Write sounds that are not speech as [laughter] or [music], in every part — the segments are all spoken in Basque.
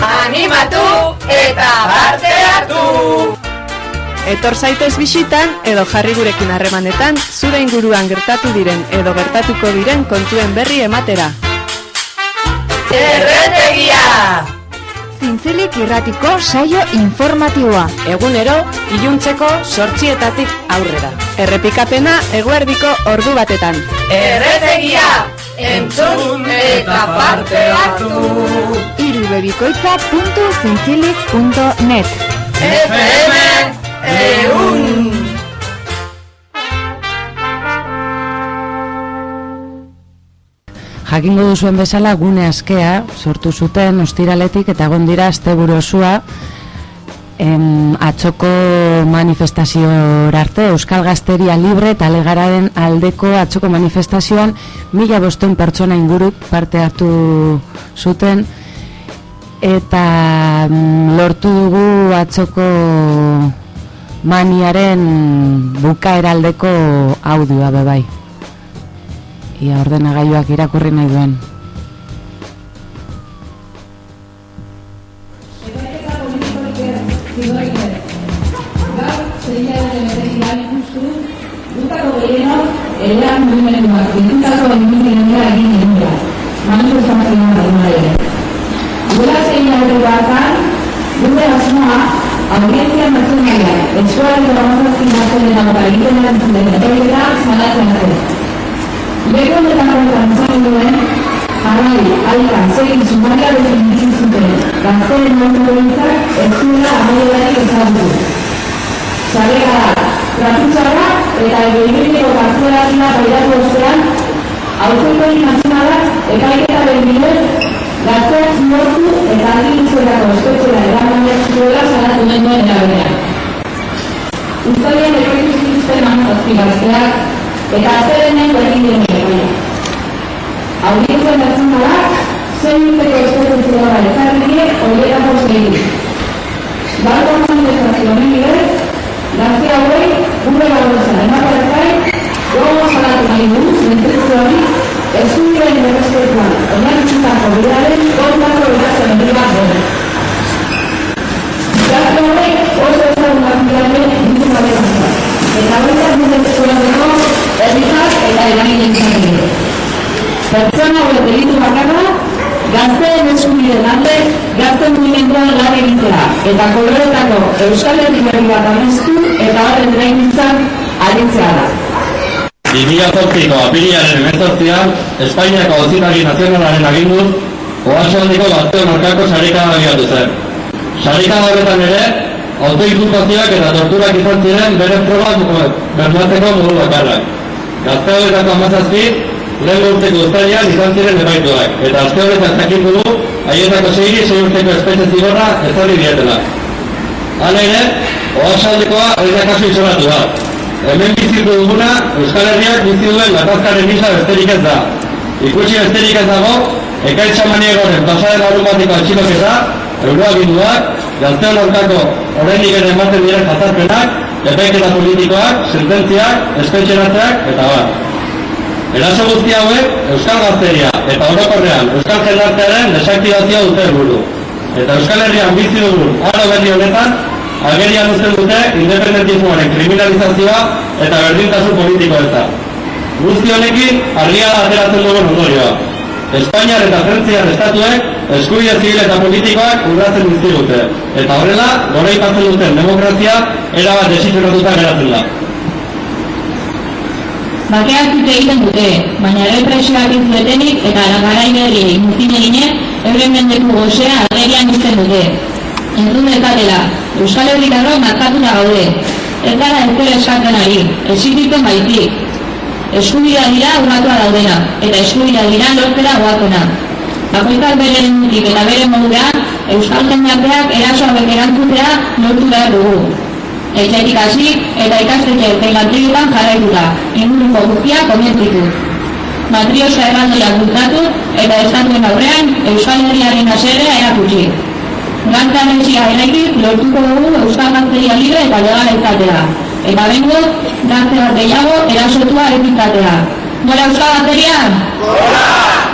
Animatu eta parte hartu! Etor zaitez bisitan edo jarri gurekin harremanetan zure inguruan gertatu diren edo gertatuko diren kontuen berri ematera. Erretegia! Zintzilik irratiko saio informatiboa. Egunero iluntzeko sortzietatik aurrera. Errepikapena eguerdiko ordu batetan. Erretegia! Entzun eta parte hartu! irubebikoitza.zintzilik.net FM Eun! Jakingo duzuen bezala gune askea sortu zuten ostiraletik eta egon dira asteburu osua em, atzoko manifestazio arte Euskal Gazteria Libre eta Legararen aldeko atzoko manifestazioan mila bosten pertsona inguruk parte hartu zuten eta mm, lortu dugu atzoko maniaren bukaeraldeko audioa bebai. Ia ordenagailuak irakurri nahi duen. Gehienok, elean mugimenduak, bildutako mugimenduak egin dira. Manifestazioan baina ere. Gura zein jarri bakan, gure asmoa, audientzia nazionala, eskualeko ramazazki nazionala eta egiten erantzun den etoriketa salatzen zen. Lego honetako horretan izan duen, jarrai, aika, zein sumaria definitzen zuten, gazteen momentu trafitxarra eta egoimeneko kartzelazioa pairatu ostean, auzokoi nazionalak ekaiketaren bidez, gazteak zimortu eta argituzerako espetxera eramanez zuela salatu den duen erabenean. Uztailean ekoitu zituzten amazazpi gazteak, eta azterenen berri dien erabaina. Audientzia nazionalak, zein urteko espetxera gara ezarri die, horietako zein. Bidez, Gazte hauei, gure gaurezan, ematen zain, gogo salatu nahi du, zentrezio hori, ez duen berrespetuan, oinarritutako bidearen kontrako erazen hori bat duen. Gazte hauei, oso ezagunak bidearen entzun gabe gazta. Eta horretak dute eskualdeko, herritar eta gazteen eskubideen alde, gazte mugimenduan lan egitea, eta koloretako Euskal Herri berri bat amestu eta horren eraikuntzan aritzea da. 2008ko apirilaren emezortzian, Espainiako Auzitari Nazionalaren aginduz, oasaldiko gazteon aurkako sarikada abiatu zen. Sarikada horretan ere, autoinkulpazioak eta torturak izan ziren bere probak bermatzeko modu bakarrak. Gazte horretako amazazpi, lehen urteko ustarian izan ziren ebaituak, eta azte horretan jakitu du, haietako zeiri zei urteko espetxe zigorra ezarri dietela. Hala ere, oasaldekoa ez da kasu izolatu da. Hemen bizitu duguna, Euskal Herriak bizi duen gatazkaren misa besterik ez da. Ikusi besterik ez dago, ekaitza maniegoren pasaren larun batiko atxiloketa, euroaginduak, gazteon aurkako oraindik ere ematen diren jazarpenak, epaiketa politikoak, sententziak, espetxeratzeak, eta bar. Eraso guzti hauek Euskal Gazteria eta orokorrean Euskal Jendartearen desaktibazioa dute helburu. Eta Euskal Herrian bizi dugun aro berri honetan, agerian uzten dute independentismoaren kriminalizazioa eta berdintasun politiko ez da. Guzti honekin argia ateratzen dugun ondorioa. Espainiar eta Frentziar estatuek eskubide zibil eta politikoak urratzen dizkigute. Eta horrela, gora ipatzen duten demokrazia erabat desitxuratuta geratzen da. Bakeak dute egiten dute, baina represioak izuetenik eta garai berri muzin egine, euren mendeku gozea agerian izten dute. Entzun dekatela, Euskal Herritarro markatuta gaude. Ez gara ezker eskatzen ari, exigitzen baitik. Eskubidea dira urratua daudena, eta eskubidea dira lortzera goazena. Bakoitzak bere eta bere moduan, Euskal Jendarteak erasoa erantzutea lortu behar dugu. Etxetik hasi eta ikastetxe tegatrioetan jarraituta, inguruko guztia komentzitu. Matrioska erraldoia bultatu eta estatuen aurrean Euskal Herriaren aserrea erakutsi. Gantzan etxia errekit lortuko dugu Euskal Gazteria libre eta legala izatea. Eta bengo, gazte bat gehiago erasotua epitatea. Gora Euskal Gazteria? Gora!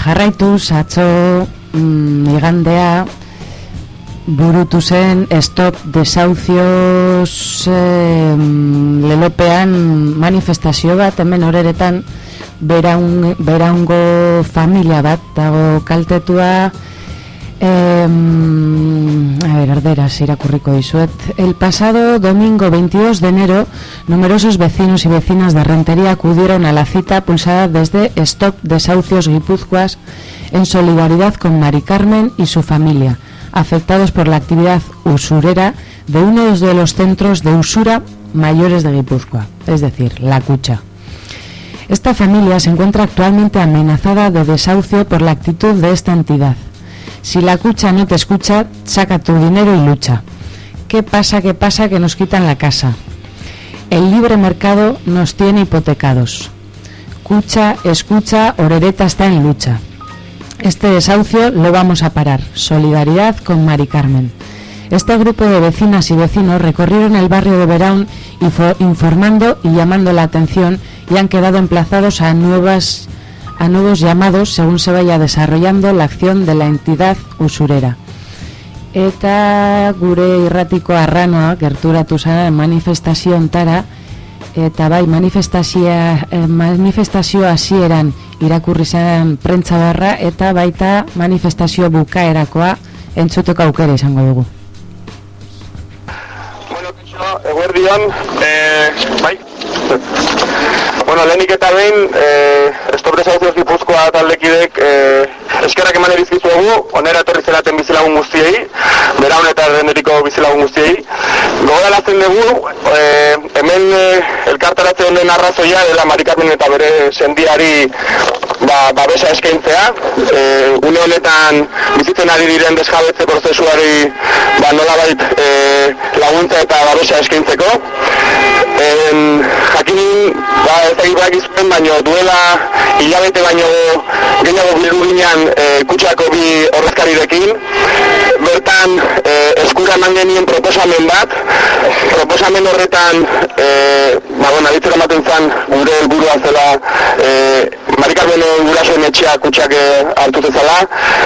Jarraitu atzo mm, igandea burutu zen stop desaucios eh, lelopean manifestazio bat hemen horeretan beraun, beraungo familia bat dago kaltetua Eh, a ver, arderas, disuet. El pasado domingo 22 de enero, numerosos vecinos y vecinas de Rentería acudieron a la cita pulsada desde Stop Desahucios Guipúzcoas en solidaridad con Mari Carmen y su familia, afectados por la actividad usurera de uno de los centros de usura mayores de Guipúzcoa, es decir, La Cucha. Esta familia se encuentra actualmente amenazada de desahucio por la actitud de esta entidad si la cucha no te escucha, saca tu dinero y lucha. ¿Qué pasa, qué pasa que nos quitan la casa? El libre mercado nos tiene hipotecados. Cucha, escucha, Orereta está en lucha. Este desahucio lo vamos a parar. Solidaridad con Mari Carmen. Este grupo de vecinas y vecinos recorrieron el barrio de Verón informando y llamando la atención y han quedado emplazados a nuevas a nuevos llamados según se vaya desarrollando la acción de la entidad usurera. Eta gure irratiko arranoa gerturatu zara manifestazio ontara, eta bai manifestazioa, eh, manifestazio hasieran irakurri zen prentza barra, eta baita manifestazio bukaerakoa entzuteko aukera izango dugu. Bueno, eguerdion, eh, bai, bueno, lehenik eta behin, eh, Stop Desauzioz Gipuzkoa taldekidek eh, eskerrak eman erizkizu onera etorri zeraten bizilagun guztiei, bera eta errenderiko bizilagun guztiei. Gogoratzen dugu, eh, hemen eh, elkartaratzen den arrazoia dela Marikarmen eta bere sendiari ba, babesa eskaintzea. Eh, une honetan bizitzen ari diren desjabetze prozesuari ba, nolabait eh, laguntza eta babesa eskaintzeko. En, jakin, ba, ez egin bak izuen, baino duela hilabete baino gehiago bilu ginen e, kutsako bi horrezkarirekin. Bertan e, eskura eman genien proposamen bat, proposamen horretan, e, ba, bueno, aditzera maten zan, gure helburua zela, e, Marikarmen gurasoen etxea kutsak hartu zezala,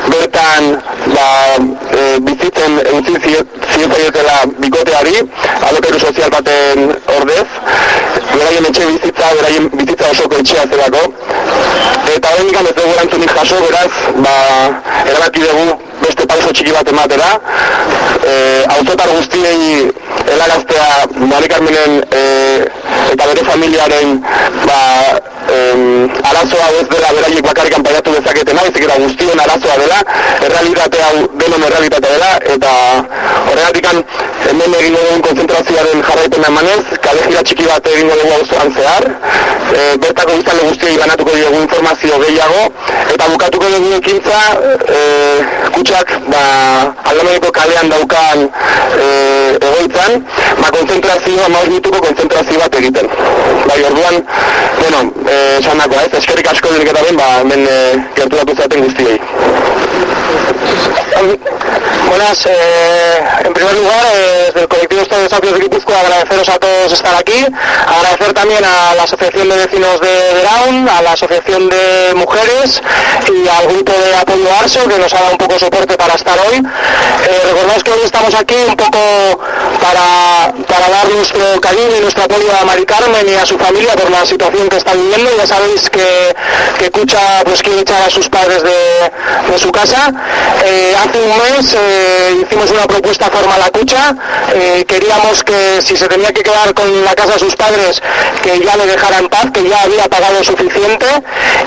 bertan ba, e, bizitzen eutzi zietaietela bikoteari, alokeru sozial baten ordez, beraien etxe bizitza, beraien bizitza osoko etxea zelako, eta horren ikan ez dugu erantzunik jaso, beraz, ba, erabaki dugu beste pauso txiki bat ematera, e, autotar guztiei elagaztea Marikarmenen e, eta bere familiaren ba, em, arazoa ez dela beraiek bakarrikan paiatu dezaketena, ezik eta guztien arazoa dela, errealitate hau denon errealitate dela, eta horregatik hemen egin dugun konzentrazioaren jarraipen izena emanez, kalejira txiki bat egingo dugu auzoan zehar, e, bertako biztale guztiei banatuko dugu informazio gehiago, eta bukatuko dugu ekintza e, kutsak ba, aldameneko kalean daukan e, egoitzan, ba, konzentrazioa, maus minutuko konzentrazio bat egiten. Bai, orduan, bueno, eh, esan dako, ez, eskerrik asko dinik eta ben, ba, hemen e, gertu datu zaten guztiei. Buenas, eh, en primer lugar, eh, desde el colectivo Estado de Sapios de Guipúzcoa, agradeceros a todos estar aquí, agradecer también a la Asociación de Vecinos de Verán, a la Asociación de Mujeres y al grupo de apoyo ARSO que nos ha dado un poco soporte para estar hoy. Eh, que hoy estamos aquí un poco para, para dar nuestro cariño y nuestro apoyo a Mari Carmen y a su familia por la situación que está viviendo. Ya sabéis que, que Cucha pues, quiere echar a sus padres de, de su casa. Eh, hace un mes eh, hicimos una propuesta formal a Cucha. Eh, queríamos que si se tenía que quedar con la casa de sus padres, que ya le dejara en paz, que ya había pagado suficiente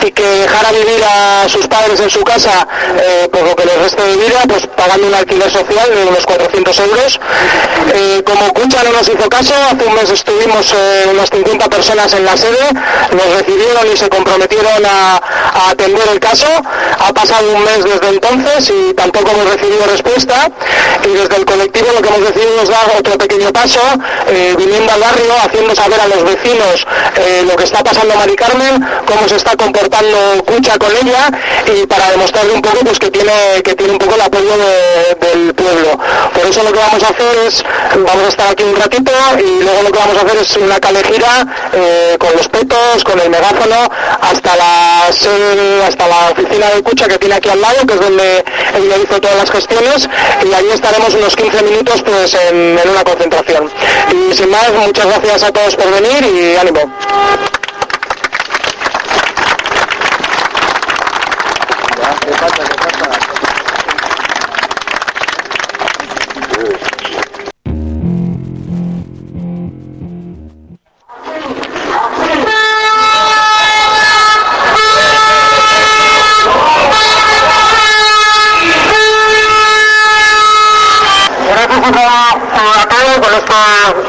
y que dejara vivir a sus padres en su casa eh, por lo que les reste de vida, pues pagando un alquiler social de unos 400 euros. Eh, como Cucha no nos hizo caso, hace un mes estuvimos unas 50 personas en la sede, nos recibieron y se comprometieron a, a atender el caso. Ha pasado un mes desde entonces y tampoco hemos recibido respuesta y desde el colectivo lo que hemos decidido es dar otro pequeño paso, eh, viniendo al barrio, haciendo saber a los vecinos eh, lo que está pasando Mari Carmen, cómo se está comportando Cucha con ella y para demostrarle un poco pues que tiene que tiene un poco el apoyo de- del pueblo. Por eso lo que vamos a hacer es, vamos a estar aquí un ratito y luego lo que vamos a hacer es una calejira eh, con los petos, con el megáfono, hasta la hasta la oficina de Cucha que tiene aquí al lado, que es donde ella hizo todas las gestiones, y allí estaremos unos 15 minutos pues en, una concentración. Y sin más, muchas gracias a todos por venir y ánimo.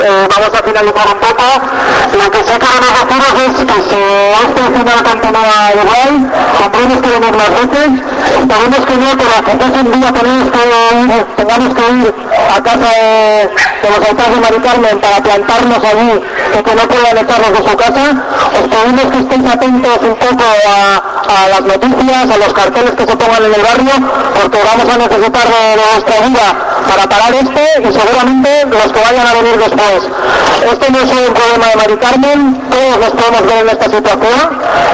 Eh, vamos a finalizar un poco. Lo que sí queremos deciros es que si este final continúa igual, tendremos que venir más veces. Esperemos que no, que ese día tenemos que, tengamos que ir a casa de, los altares de Mari Carmen para plantarnos allí y que no puedan echarnos de su casa. Os pedimos que estéis atentos un poco a, las noticias, a los carteles que se pongan en el barrio, porque vamos a necesitar de, vuestra ayuda para parar esto y seguramente los que vayan a venir después. Este no es un problema de Mari Carmen, todos nos podemos ver en esta situación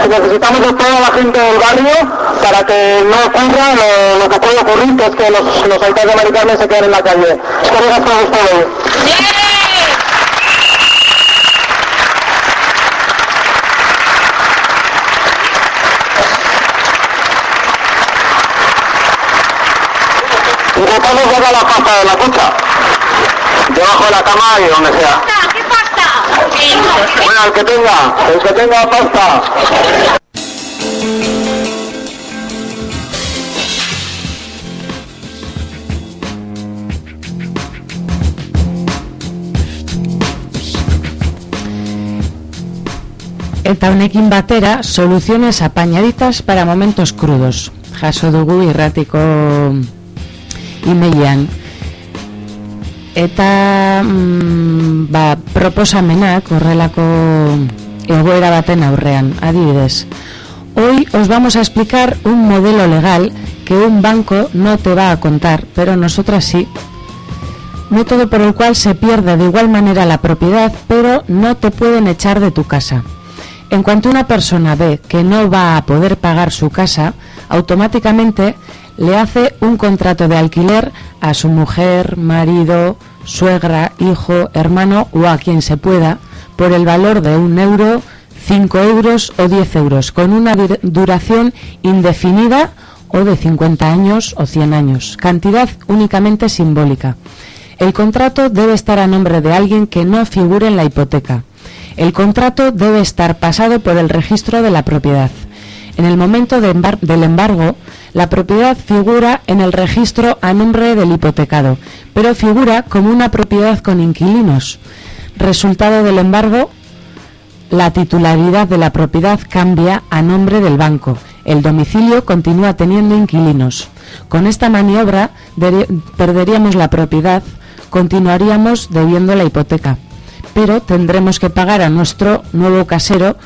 y necesitamos de toda la gente del barrio para que no ocurra lo, que puede ocurrir, que es que los, los altares de Mari Carmen se queden en la calle. Todos ustedes. Intentamos llegar a la casa de la cucha. Debajo de la cama y donde sea. Bueno, el que tenga, el que tenga pasta. Eta honekin batera, soluciones apañaditas para momentos crudos. Jaso dugu irratiko imeian. Eta mm, ba, proposamenak horrelako egoera baten aurrean, adibidez. Hoy os vamos a explicar un modelo legal que un banco no te va a contar, pero nosotras sí. Método por el cual se pierde de igual manera la propiedad, pero no te pueden echar de tu casa. En cuanto una persona ve que no va a poder pagar su casa, automáticamente le hace un contrato de alquiler a su mujer, marido, suegra, hijo, hermano o a quien se pueda por el valor de un euro, cinco euros o diez euros, con una dur- duración indefinida o de 50 años o 100 años, cantidad únicamente simbólica. El contrato debe estar a nombre de alguien que no figure en la hipoteca. El contrato debe estar pasado por el registro de la propiedad. En el momento del embargo, la propiedad figura en el registro a nombre del hipotecado, pero figura como una propiedad con inquilinos. Resultado del embargo, la titularidad de la propiedad cambia a nombre del banco. El domicilio continúa teniendo inquilinos. Con esta maniobra perderíamos la propiedad, continuaríamos debiendo la hipoteca, pero tendremos que pagar a nuestro nuevo casero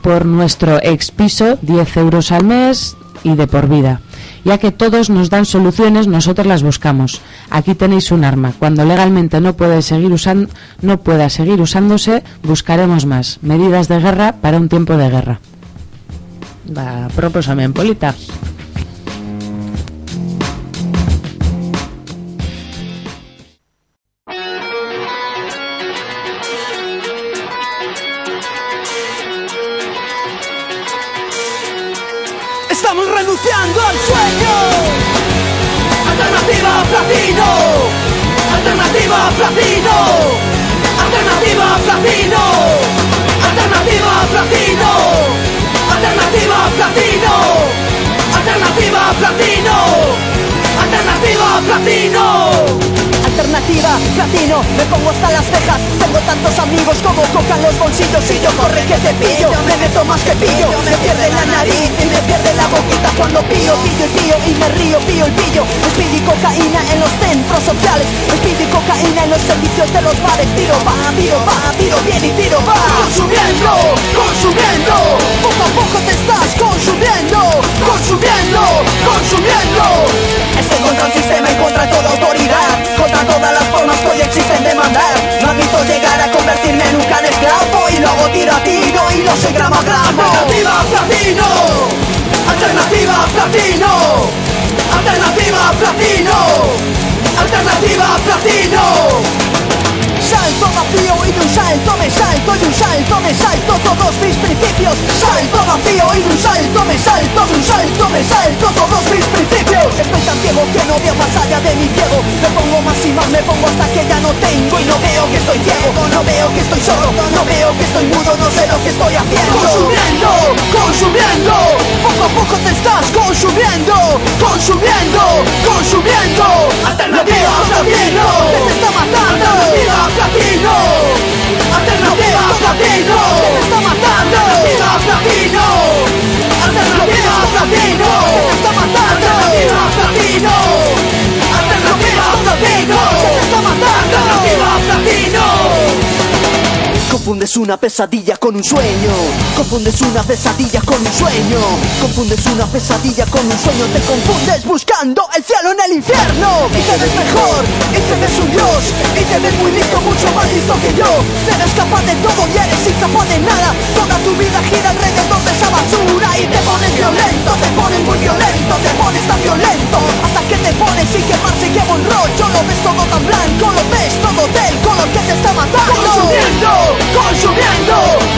por nuestro expiso 10 euros al mes y de por vida. Ya que todos nos dan soluciones, nosotros las buscamos. Aquí tenéis un arma. Cuando legalmente no puede seguir usando, no pueda seguir usándose, buscaremos más medidas de guerra para un tiempo de guerra. Va, proposamen polita. Alternativa platino. Alternativa platino. Alternativa platino. Alternativa platino. Alternativa platino. Alternativa platino. Alternativa, platino, me pongo hasta las cejas. Tengo tantos amigos como coca los bolsillos. Y yo corre que te pillo, me meto más que pillo. Me pierde la nariz y me pierde la boquita Cuando pillo, pillo y pillo y me río, pillo y pillo. Speed y cocaína en los centros sociales. Speed y cocaína en los servicios de los bares. Tiro va, tiro va, tiro bien y tiro va. Consumiendo, consumiendo. Poco a poco te estás consumiendo Consumiendo, consumiendo. Estoy contra un sistema y contra toda autoridad. Contra todas las formas que hoy existen de mandar No admito llegar a convertirme en un can esclavo. Y luego tiro a tiro y no soy gramo a gramo Alternativa platino. Alternativa platino. Alternativa platino. Alternativa platino Salto vacío y de un salto me salto De un salto me salto todos mis principios. Salto vacío y de un salto me salto De un salto me salto todos mis principios. Estoy tan ciego que no veo más allá de mi ciego. Me pongo más y más, me pongo hasta que ya no tengo Y no veo que estoy ciego, no veo que estoy solo No veo que estoy mudo, no sé lo que estoy haciendo. Consumiendo, consumiendo. Poco a poco te estás consumiendo Consumiendo, consumiendo. Platino Que te está matando ¡Alternativas Latino! ¡Alternativas Latino! ¡Se me está matando! ¡Alternativas Latino! ¡Alternativas Confundes una pesadilla con un sueño. Confundes una pesadilla con un sueño. Confundes una pesadilla con un sueño. Te confundes buscando el cielo en el infierno. Y te ves mejor, y te ves un dios Y te ves muy listo, mucho más listo que yo. Te eres capaz de todo y eres incapaz de nada. Toda tu vida gira alrededor de esa basura Y te pones violento, te pones muy violento Te pones tan violento. Hasta que te pones y que más y que rollo Lo ves todo tan blanco, lo ves todo del color que te está matando consumiendo,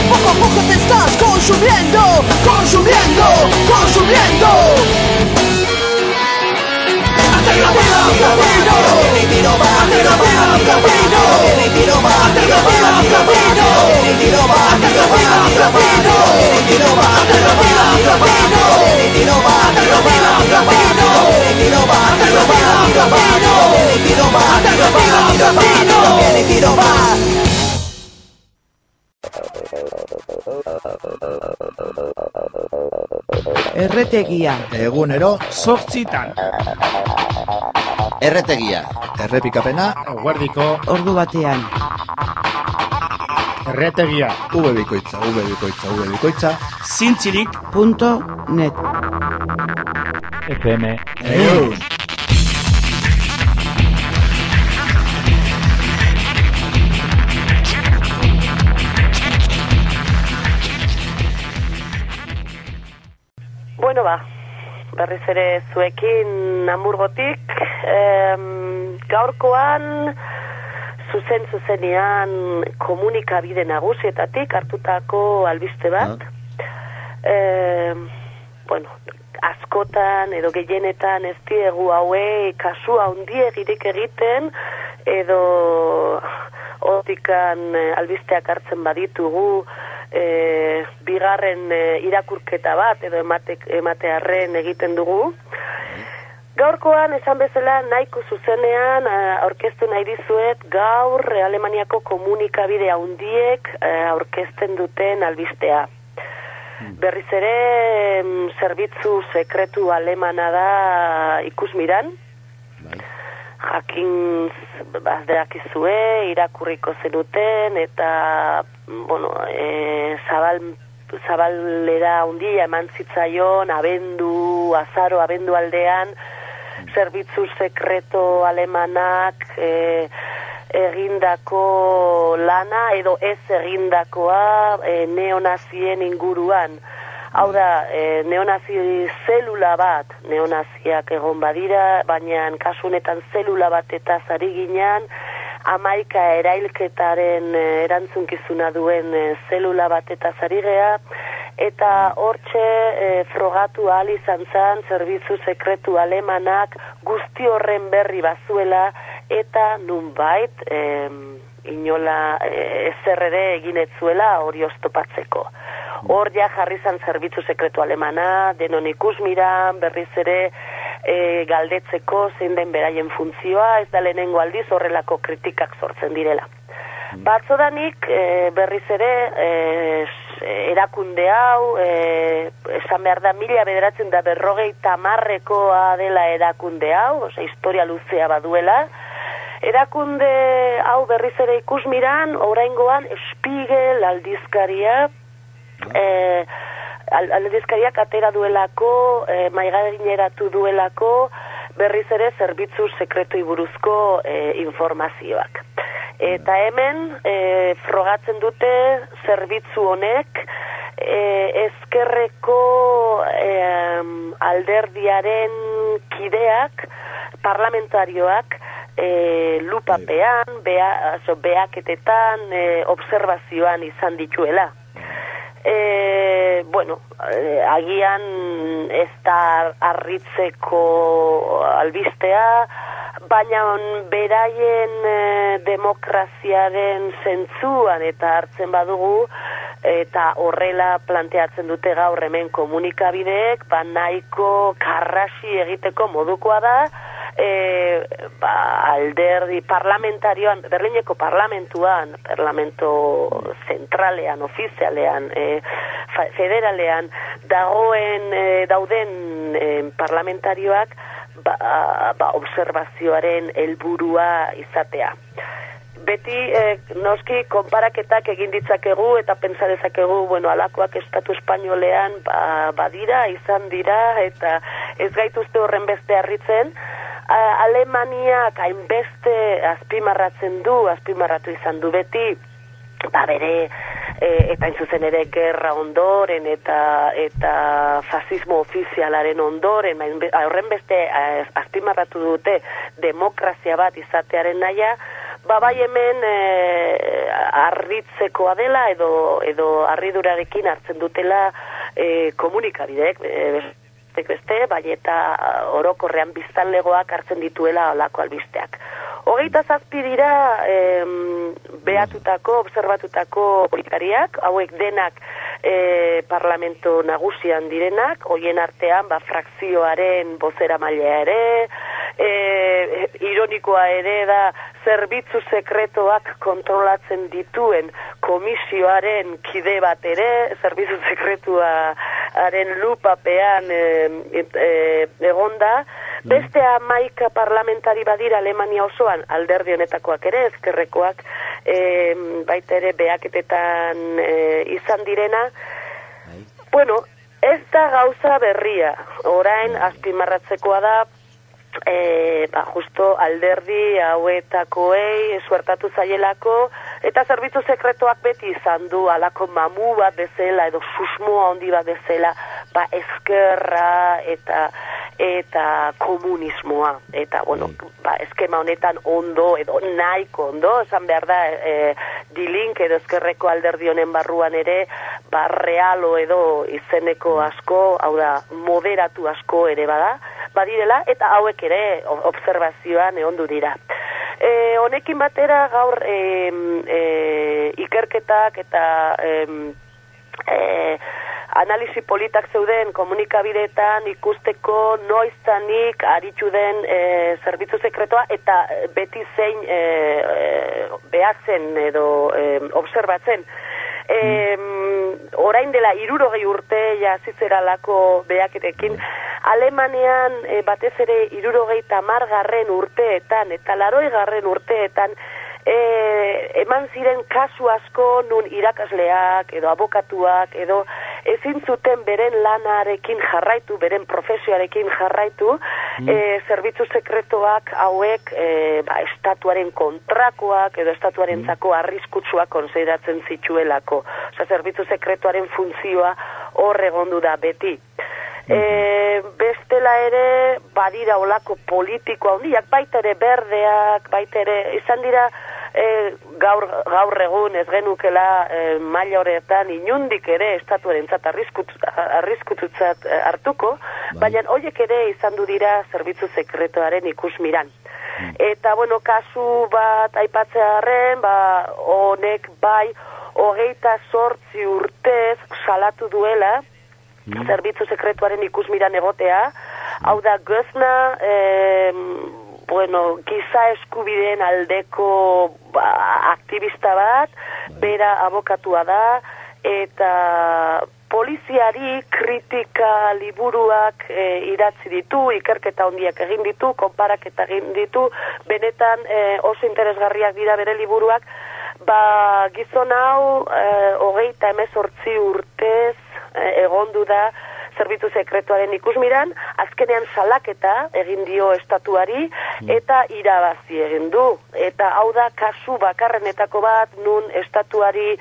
poco a poco te estás consumiendo, consumiendo, consumiendo. Arriba, arriba, camino, camino, arriba, arriba, camino, arriba, arriba, camino, arriba, arriba, camino, arriba, arriba, camino, arriba, arriba, camino, arriba, arriba, camino, arriba, arriba, camino, arriba, arriba, camino, Erretegia. Egunero. Zortzitan. Erretegia. Errepikapena. Guardiko. Ordu batean. Erretegia. Ube bikoitza, ube bikoitza, ube bikoitza. Zintzilik. Punto net. FM. Egun. Bueno ba, berriz ere zuekin hamburgotik, em, gaurkoan zuzen zuzenean komunikabide nagusietatik hartutako albiste bat. Em, bueno, askotan edo gehienetan ez diegu haue kasua hundiegirik egiten edo otikan albisteak hartzen baditugu e, bigarren e, irakurketa bat edo emate, ematearren egiten dugu. Gaurkoan, esan bezala, nahiko zuzenean, eh, aurkeztu nahi dizuet, gaur Alemaniako komunikabide handiek aurkezten duten albistea. Berriz ere, zerbitzu sekretu alemana da ikusmiran. Jakin bazdeakizue, irakurriko zenuten, eta, bueno, e, zabal, zabalera handia eman zitzaion, abendu, azaro, abendu aldean, zerbitzu sekreto alemanak e, egindako lana edo ez egindakoa e, neonazien inguruan. Hau da, e, neonazi zelula bat, neonaziak egon badira, baina kasunetan zelula bat eta zari ginean, amaika erailketaren e, erantzunkizuna duen e, zelula bat eta zari gea, eta hortxe e, frogatu ahal izan zan zerbitzu sekretu alemanak guzti horren berri bazuela eta nunbait e, inola e, ezer ere egin ez zuela hori oztopatzeko. Hor ja jarri zan zerbitzu sekretu alemana, denon ikusmiran, berriz ere e, galdetzeko zein den beraien funtzioa, ez da lehenengo aldiz horrelako kritikak sortzen direla. Batzodanik e, berriz ere e, erakunde hau, e, esan behar da mila bederatzen da berrogei tamarrekoa dela erakunde hau, oza, historia luzea baduela, erakunde hau berriz ere ikusmiran, oraingoan Spiegel aldizkaria, e, aldizkariak atera duelako, e, maigarineratu duelako, berriz ere zerbitzu sekretu buruzko e, informazioak. Eta hemen, e, frogatzen dute zerbitzu honek, e, ezkerreko e, alderdiaren kideak, parlamentarioak, e, lupapean, bea, aso, beaketetan, e, observazioan izan dituela. E, bueno, e, agian ez da arritzeko albistea, baina beraien e, demokraziaren zentzuan eta hartzen badugu, eta horrela planteatzen dute gaur hemen komunikabideek, ba nahiko karrasi egiteko modukoa da, e, ba, alderdi parlamentarioan, berlineko parlamentuan, parlamento zentralean, ofizialean, e, federalean, dagoen, e, dauden e, parlamentarioak, ba, ba, observazioaren helburua izatea. Beti, eh, noski, konparaketak egin ditzakegu eta pentsa dezakegu, bueno, alakoak estatu espainolean ba, badira, izan dira, eta ez gaituzte horren beste harritzen, Alemaniak hainbeste azpimarratzen du, azpimarratu izan du beti, ba bere, e, eta zuzen ere gerra ondoren eta eta fasismo ofizialaren ondoren, horren beste azpimarratu dute demokrazia bat izatearen naia, ba bai hemen e, arritzekoa dela edo, edo arridurarekin hartzen dutela e, komunikabideek, e, besteak beste, bai eta uh, orokorrean biztanlegoak hartzen dituela olako albisteak. Hogeita zazpi dira em, behatutako, observatutako politikariak, hauek denak e, parlamento nagusian direnak, hoien artean ba, frakzioaren bozera mailea ere, e, ironikoa ere da zerbitzu sekretoak kontrolatzen dituen komisioaren kide bat ere, zerbitzu sekretuaren lupapean e, e, egonda, Beste amaika parlamentari badira Alemania osoan, alderdi honetakoak ere, ezkerrekoak, e, baita ere beaketetan e, izan direna. Bueno, ez da gauza berria, orain azpimarratzekoa da, e, ba, justo alderdi hauetakoei suertatu zaielako, eta zerbitzu sekretuak beti izan du alako mamu bat bezala, edo susmoa handi bat bezala, ba, ezkerra eta eta komunismoa. Eta bueno, ba, eskema honetan ondo edo nahiko ondo esan behar da e, dilink edo eskerreko alderdi honen barruan ere ba, realo edo izeneko asko hau da moderatu asko ere bada badirela eta hauek ere observazioan eondu dira. E, honekin batera gaur e, e, ikerketak eta e, e, analisi politak zeuden komunikabideetan ikusteko noiztanik aritzu den e, zerbitzu sekretoa eta beti zein e, e, behatzen edo e, observatzen. E, orain dela irurogei urte jazitzeralako behaketekin, Alemanean e, batez ere irurogei tamar garren urteetan eta laroi garren urteetan e, eman ziren kasu asko nun irakasleak edo abokatuak edo ezin zuten beren lanarekin jarraitu, beren profesioarekin jarraitu, mm. e, zerbitzu sekretoak hauek e, ba, estatuaren kontrakoak edo estatuaren mm. zako arriskutsuak konsideratzen zituelako. Osa, zerbitzu sekretoaren funtzioa hor egondu da beti. E, bestela ere badira olako politiko handiak, baita ere berdeak, baita ere izan dira e, gaur, gaur egun ez genukela e, maila horretan inundik ere estatuaren zat arriskututzat e, hartuko, bai. baina horiek ere izan du dira zerbitzu sekretuaren ikusmiran. Hmm. Eta, bueno, kasu bat aipatzearen, ba, honek bai, hogeita sortzi urtez salatu duela, mm. zerbitzu sekretuaren ikusmiran egotea, hau da, gozna, eh, bueno, giza eskubideen aldeko ba, aktivista bat, bera abokatua da, eta poliziari kritika liburuak e, idatzi ditu, ikerketa hondiak egin ditu, konparaketa egin ditu, benetan e, oso interesgarriak dira bere liburuak, ba, gizon hau e, hogeita emezortzi urtez e, egondu da, zerbitzu sekretuaren ikusmiran, azkenean salaketa egin dio estatuari mm. eta irabazi egin du. Eta hau da kasu bakarrenetako bat nun estatuari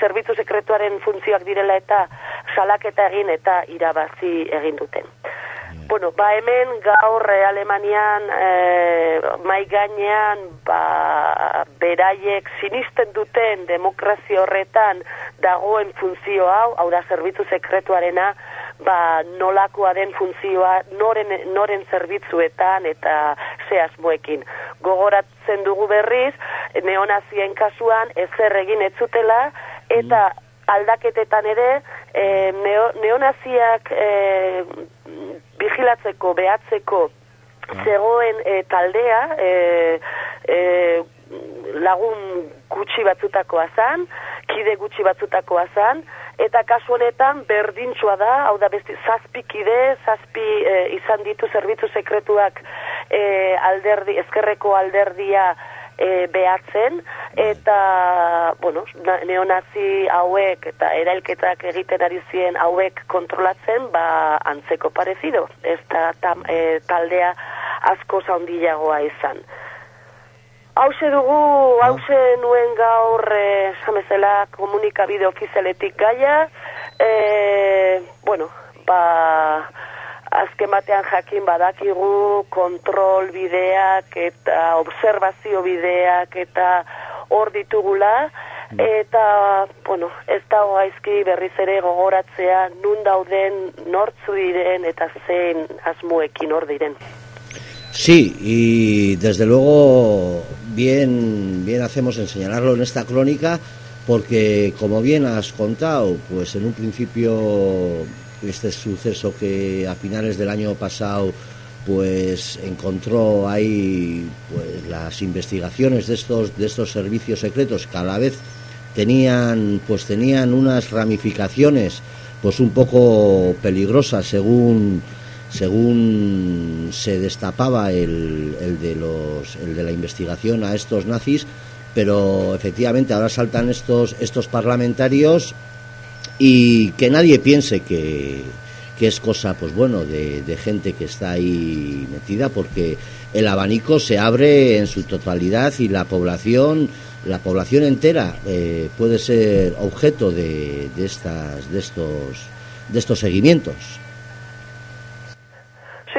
zerbitzu sekretuaren funtzioak direla eta salaketa egin eta irabazi egin duten. Mm. Bueno, ba hemen gaur Alemanian e, mai gainean ba, beraiek sinisten duten demokrazio horretan dagoen funtzio hau, hau da zerbitzu sekretuarena, ba, nolakoa den funtzioa noren, noren zerbitzuetan eta ze asmoekin. Gogoratzen dugu berriz, neonazien kasuan ezer egin ez zutela eta aldaketetan ere e, neo, neonaziak e, vigilatzeko, behatzeko zegoen e, taldea e, e, lagun gutxi batzutakoa zan, kide gutxi batzutakoa zan, eta kasu honetan berdintsua da, hau da besti zazpi kide, zazpi e, izan ditu zerbitzu sekretuak e, alderdi, ezkerreko alderdia e, behatzen, eta, bueno, neonazi hauek eta erailketak egiten ari ziren hauek kontrolatzen, ba, antzeko parezido, ez da e, taldea asko zaundilagoa izan. Hauze dugu, hauze nuen gaur, eh, samezela, komunikabide ofizialetik gaia, e, bueno, ba, azken batean jakin badakigu kontrol bideak eta observazio bideak eta hor ditugula, eta, bueno, ez da gaizki berriz ere gogoratzea nun dauden nortzu diren eta zein asmuekin hor diren. Sí, y desde luego bien, bien hacemos en señalarlo en esta crónica, porque como bien has contado, pues en un principio este suceso que a finales del año pasado pues encontró ahí pues las investigaciones de estos de estos servicios secretos cada vez tenían pues tenían unas ramificaciones pues un poco peligrosas según según se destapaba el, de los, el de la investigación a estos nazis, pero efectivamente ahora saltan estos, estos parlamentarios y que nadie piense que, es cosa, pues bueno, de, de, gente que está ahí metida, porque el abanico se abre en su totalidad y la población, la población entera eh, puede ser objeto de, de, estas, de, estos, de estos seguimientos.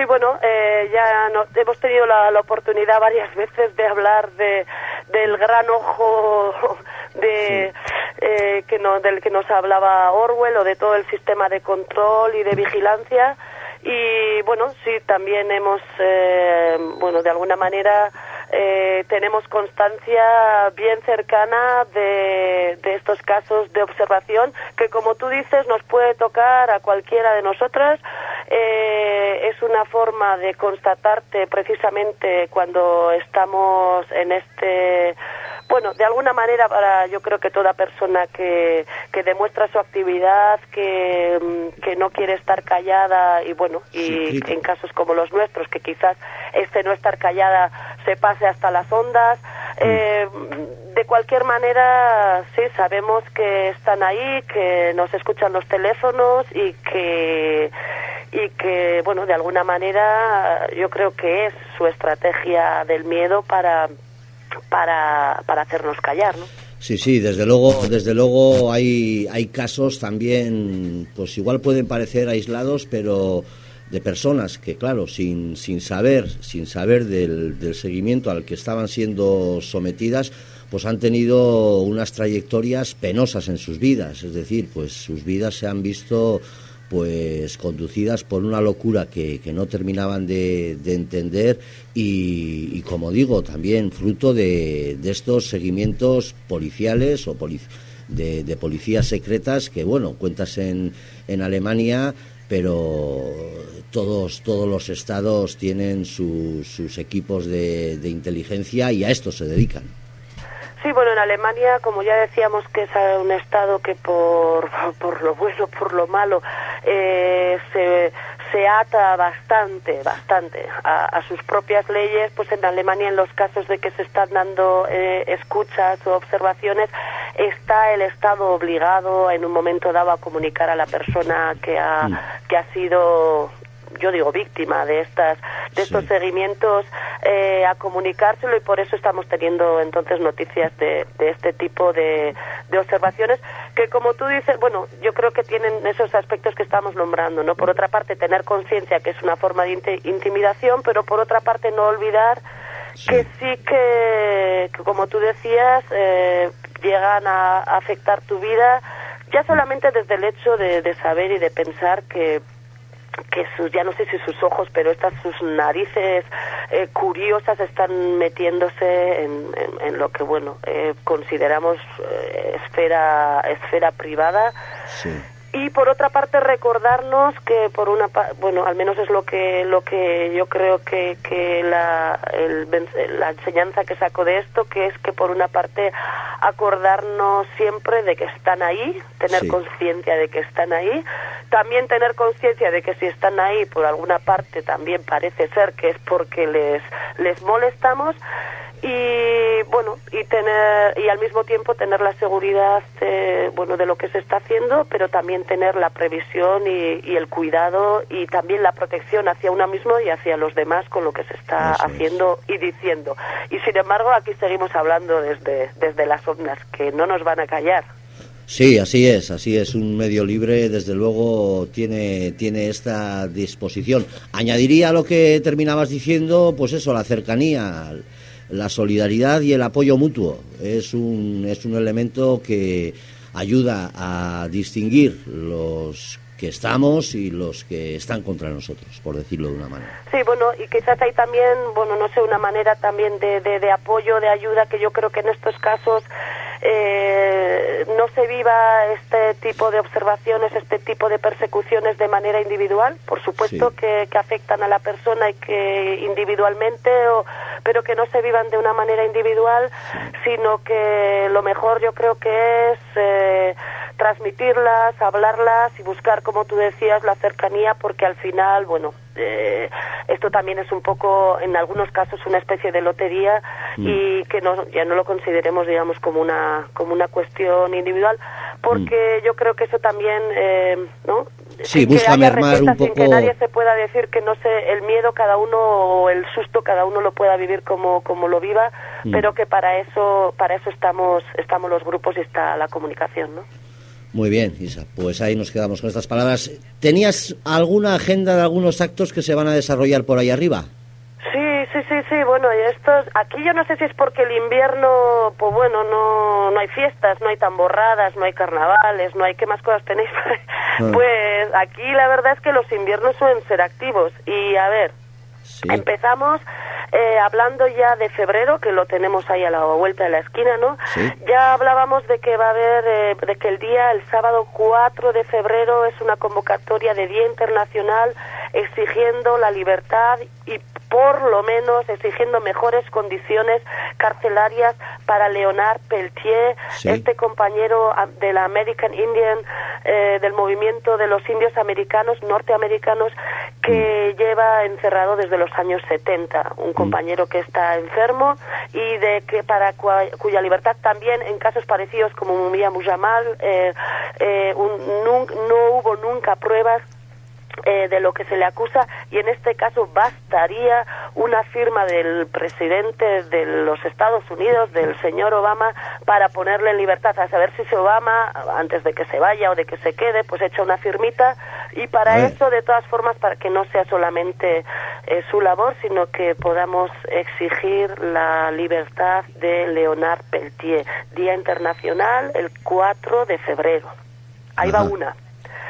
Sí, bueno, eh, ya hemos tenido la, la, oportunidad varias [laughs] veces de hablar de, del gran ojo de, eh, que no, del que nos hablaba Orwell o de todo el sistema de control y de vigilancia. Y bueno, sí, también hemos, eh, bueno, de alguna manera eh, tenemos constancia bien cercana de, estos casos de observación que, como tú dices, nos puede tocar a cualquiera de nosotras. Eh, es una forma de constatarte precisamente cuando estamos en este bueno, de alguna manera para yo creo que toda persona que, que demuestra su actividad, que, que no quiere estar callada y bueno, y en casos como los nuestros, que quizás este no estar callada se pase hasta las ondas, eh, de cualquier manera, sí, sabemos que están ahí, que nos escuchan los teléfonos y que y que, bueno, de alguna manera yo creo que es su estrategia del miedo para para, para hacernos callar, ¿no? Sí, sí, desde luego, desde luego hay, hay casos también, pues igual pueden parecer aislados, pero de personas que, claro, sin, sin saber, sin saber del, del seguimiento al que estaban siendo sometidas, pues han tenido unas trayectorias penosas en sus vidas, es decir, pues sus vidas se han visto pues conducidas por una locura que, que no terminaban de, de entender y, y, como digo, también fruto de, de estos seguimientos policiales o polic de, de, policías secretas que, bueno, cuentas en, en Alemania, pero todos, todos los estados tienen su, sus equipos de, de inteligencia y a esto se dedican. Sí, bueno, en Alemania, como ya decíamos, que es un estado que por, [laughs] por lo bueno, por lo malo, eh, se, se ata bastante, bastante a, a, sus propias leyes, pues en Alemania, en los casos de que se están dando eh, escuchas o observaciones, está el Estado obligado en un momento dado a comunicar a la persona que ha, que ha sido yo digo víctima de estas de estos sí. seguimientos eh, a comunicárselo y por eso estamos teniendo entonces noticias de, de este tipo de, de, observaciones que como tú dices bueno yo creo que tienen esos aspectos que estamos nombrando no por otra parte tener conciencia que es una forma de intimidación pero por otra parte no olvidar sí. que sí que, que, como tú decías eh, llegan a, a afectar tu vida ya solamente desde el hecho de, de saber y de pensar que que sus, ya no sé si sus ojos, pero estas sus narices eh, curiosas están metiéndose en, en, en, lo que, bueno, eh, consideramos eh, esfera, esfera privada. Sí. Y por otra parte recordarnos que por una bueno al menos es lo que lo que yo creo que, que la, el, la enseñanza que saco de esto que es que por una parte acordarnos siempre de que están ahí tener sí. conciencia de que están ahí también tener conciencia de que si están ahí por alguna parte también parece ser que es porque les les molestamos y bueno y tener y al mismo tiempo tener la seguridad de, bueno de lo que se está haciendo pero también tener la previsión y, y, el cuidado y también la protección hacia uno mismo y hacia los demás con lo que se está Eso haciendo es. y diciendo y sin embargo aquí seguimos hablando desde desde las ondas que no nos van a callar Sí, así es, así es. Un medio libre, desde luego, tiene, tiene esta disposición. Añadiría lo que terminabas diciendo, pues eso, la cercanía, la solidaridad y el apoyo mutuo. Es un, es un elemento que ayuda a distinguir los que estamos y los que están contra nosotros, por decirlo de una manera. Sí, bueno, y quizás hay también, bueno, no sé, una manera también de, de, de apoyo, de ayuda, que yo creo que en estos casos eh, no se viva este tipo de observaciones, este tipo de persecuciones de manera individual, por supuesto sí. que, que, afectan a la persona y que individualmente, o, pero que no se vivan de una manera individual, sino que lo mejor yo creo que es eh, transmitirlas, hablarlas y buscar, como tú decías, la cercanía, porque al final, bueno, eh, esto también es un poco, en algunos casos, una especie de lotería mm. y que no, ya no lo consideremos, digamos, como una, como una cuestión individual, porque mm. yo creo que eso también, eh, ¿no? Sí, busca mermar un poco. Sin que nadie se pueda decir que no sé, el miedo cada uno o el susto cada uno lo pueda vivir como, como lo viva, mm. pero que para eso, para eso estamos, estamos los grupos y está la comunicación, ¿no? Muy bien, Isa. Pues ahí nos quedamos con estas palabras. ¿Tenías alguna agenda de algunos actos que se van a desarrollar por ahí arriba? Sí, sí, sí, sí. Bueno, estos, aquí yo no sé si es porque el invierno, pues bueno, no, no hay fiestas, no hay tamborradas, no hay carnavales, no hay qué más cosas tenéis. [laughs] Ah. Pues aquí la verdad es que los inviernos suelen ser activos. Y a ver, Empezamos eh, hablando ya de febrero, que lo tenemos ahí a la vuelta de la esquina, ¿no? Sí. Ya hablábamos de que va a haber, eh, de que el día, el sábado 4 de febrero, es una convocatoria de Día Internacional exigiendo la libertad y por lo menos exigiendo mejores condiciones carcelarias para Leonard Peltier, Sí. este compañero ah, de la American Indian, eh, del movimiento de los indios americanos, norteamericanos, que lleva encerrado desde los años 70, un compañero que está enfermo y de que para cua- cuya libertad también en casos parecidos como Mumia Mujamal eh, eh, un- nun- no hubo nunca pruebas eh, de lo que se le acusa y en este caso bastaría una firma del presidente de los Estados Unidos, del señor Obama, para ponerle en libertad, a saber si Obama, antes de que se vaya o de que se quede, pues echa una firmita y para eso, de todas formas, para que no sea solamente eh, su labor, sino que podamos exigir la libertad de Leonard Peltier, Día Internacional el 4 de febrero. Ahí va una.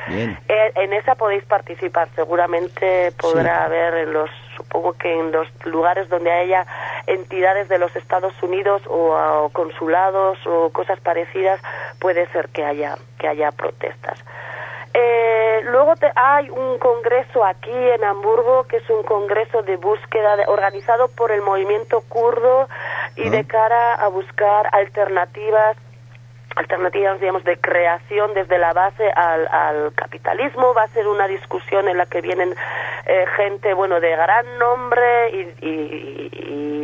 Bien. Eh, en esa podéis participar. Seguramente podrá Sí. haber en los, supongo que en los lugares donde haya entidades de los Estados Unidos o, ah, o consulados o cosas parecidas, puede ser que haya que haya protestas. Eh, luego te- hay un congreso aquí en Hamburgo que es un congreso de búsqueda de- organizado por el movimiento kurdo y de cara a buscar alternativas alternativas, digamos, de creación desde la base al, al capitalismo. Va a ser una discusión en la que vienen eh, gente, bueno, de gran nombre y, y-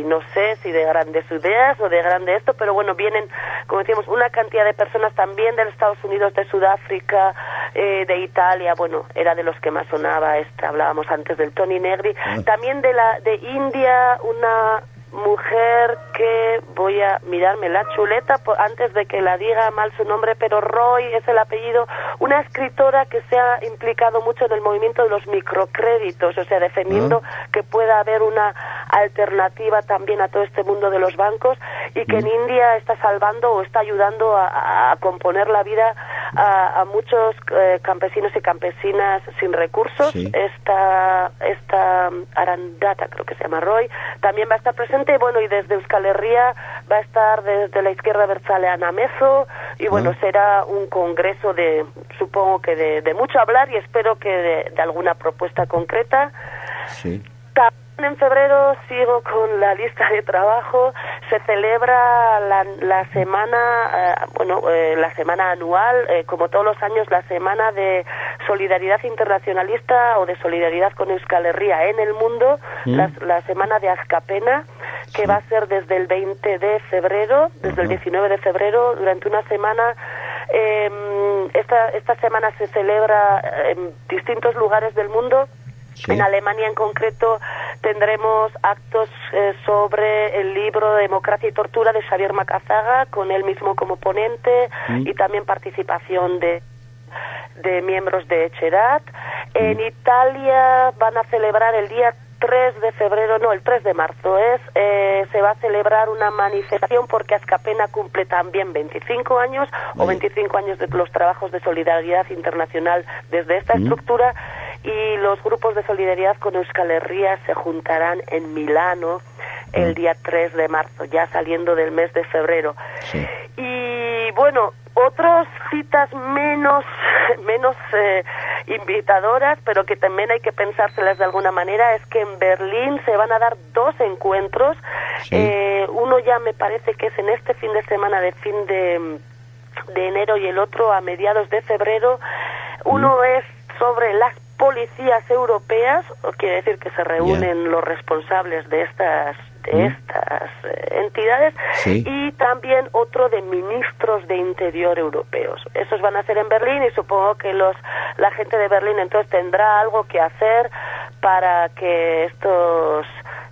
y no sé si de grandes ideas o de grande esto, pero bueno, vienen, como decíamos, una cantidad de personas también de los Estados Unidos, de Sudáfrica, eh, de Italia, bueno, era de los que más sonaba, este, hablábamos antes del Tony Negri, también de la de India, una mujer que voy a mirarme la chuleta antes de que la diga mal su nombre, pero Roy es el apellido, una escritora que se ha implicado mucho en el movimiento de los microcréditos, o sea, defendiendo que pueda haber una alternativa también a todo este mundo de los bancos y que en India está salvando o está ayudando a, a componer la vida a, a muchos eh, campesinos y campesinas sin recursos. Sí. Esta, esta um, Arandata, creo que se llama Roy, también va a estar presente. Bueno, y desde Euskal Herria va a estar desde la izquierda Bertzaleana Mezo. Y bueno, Ah. será un congreso de, supongo que de, de mucho hablar y espero que de, de alguna propuesta concreta. Sí. En febrero sigo con la lista de trabajo. Se celebra la, la semana, eh, bueno, eh, la semana anual, eh, como todos los años, la semana de solidaridad internacionalista o de solidaridad con Euskal Herria en el mundo, Mm. la, la semana de Azcapena, que va a ser desde el 20 de febrero, desde el 19 de febrero, durante una semana. Eh, esta, esta semana se celebra en distintos lugares del mundo. Sí. En Alemania en concreto tendremos actos eh, sobre el libro Democracia y Tortura de Xavier Macazaga, con él mismo como ponente, Mm. y también participación de, de miembros de Echerat. En Italia van a celebrar el día 3 de febrero, no, el 3 de marzo es, eh, se va a celebrar una manifestación porque Azcapena cumple también 25 años o 25 años de los trabajos de solidaridad internacional desde esta Mm. estructura y los grupos de solidaridad con Euskal Herria se juntarán en Milano el día 3 de marzo, ya saliendo del mes de febrero. Sí. Y bueno, otras citas menos, [laughs] menos eh, invitadoras, pero que también hay que pensárselas de alguna manera, es que en Berlín se van a dar dos encuentros. Sí. Eh, uno ya me parece que es en este fin de semana de fin de, de enero y el otro a mediados de febrero. Uno es sobre las policías europeas, o quiere decir que se reúnen los responsables de estas de Mm. estas eh, entidades Sí. y también otro de ministros de interior europeos. Esos van a ser en Berlín y supongo que los la gente de Berlín entonces tendrá algo que hacer para que estos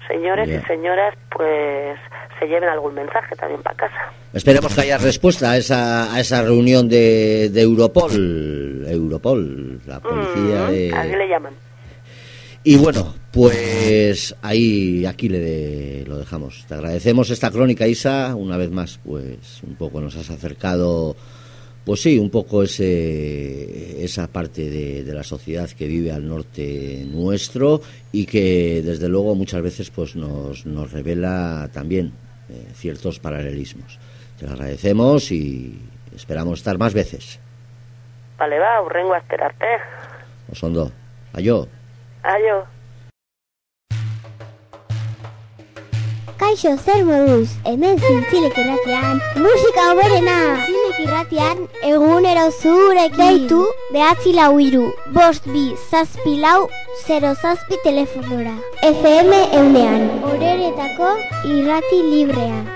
señores y señoras pues se lleven algún mensaje también para casa. Esperemos que haya respuesta a esa, a esa reunión de, de Europol. Europol, la policía Mm, de... así le llaman. Y bueno, pues ahí, aquí le de- lo dejamos. Te agradecemos esta crónica, Isa. Una vez más, pues un poco nos has acercado pues sí, un poco ese, esa parte de, de, la sociedad que vive al norte nuestro y que desde luego muchas veces pues nos, nos revela también eh, ciertos paralelismos. Te lo agradecemos y esperamos estar más veces. Vale, ba, urrengo azterarte. Osondo, aio. Aio. Kaixo, zer moduz, hemen zintzilik irratian, musika oberena! Zintzilik irratian, egunero zurekin. Deitu, behatzi lau iru, bost bi, zazpi lau, zero zazpi telefonora. FM eunean, horeretako irrati librea.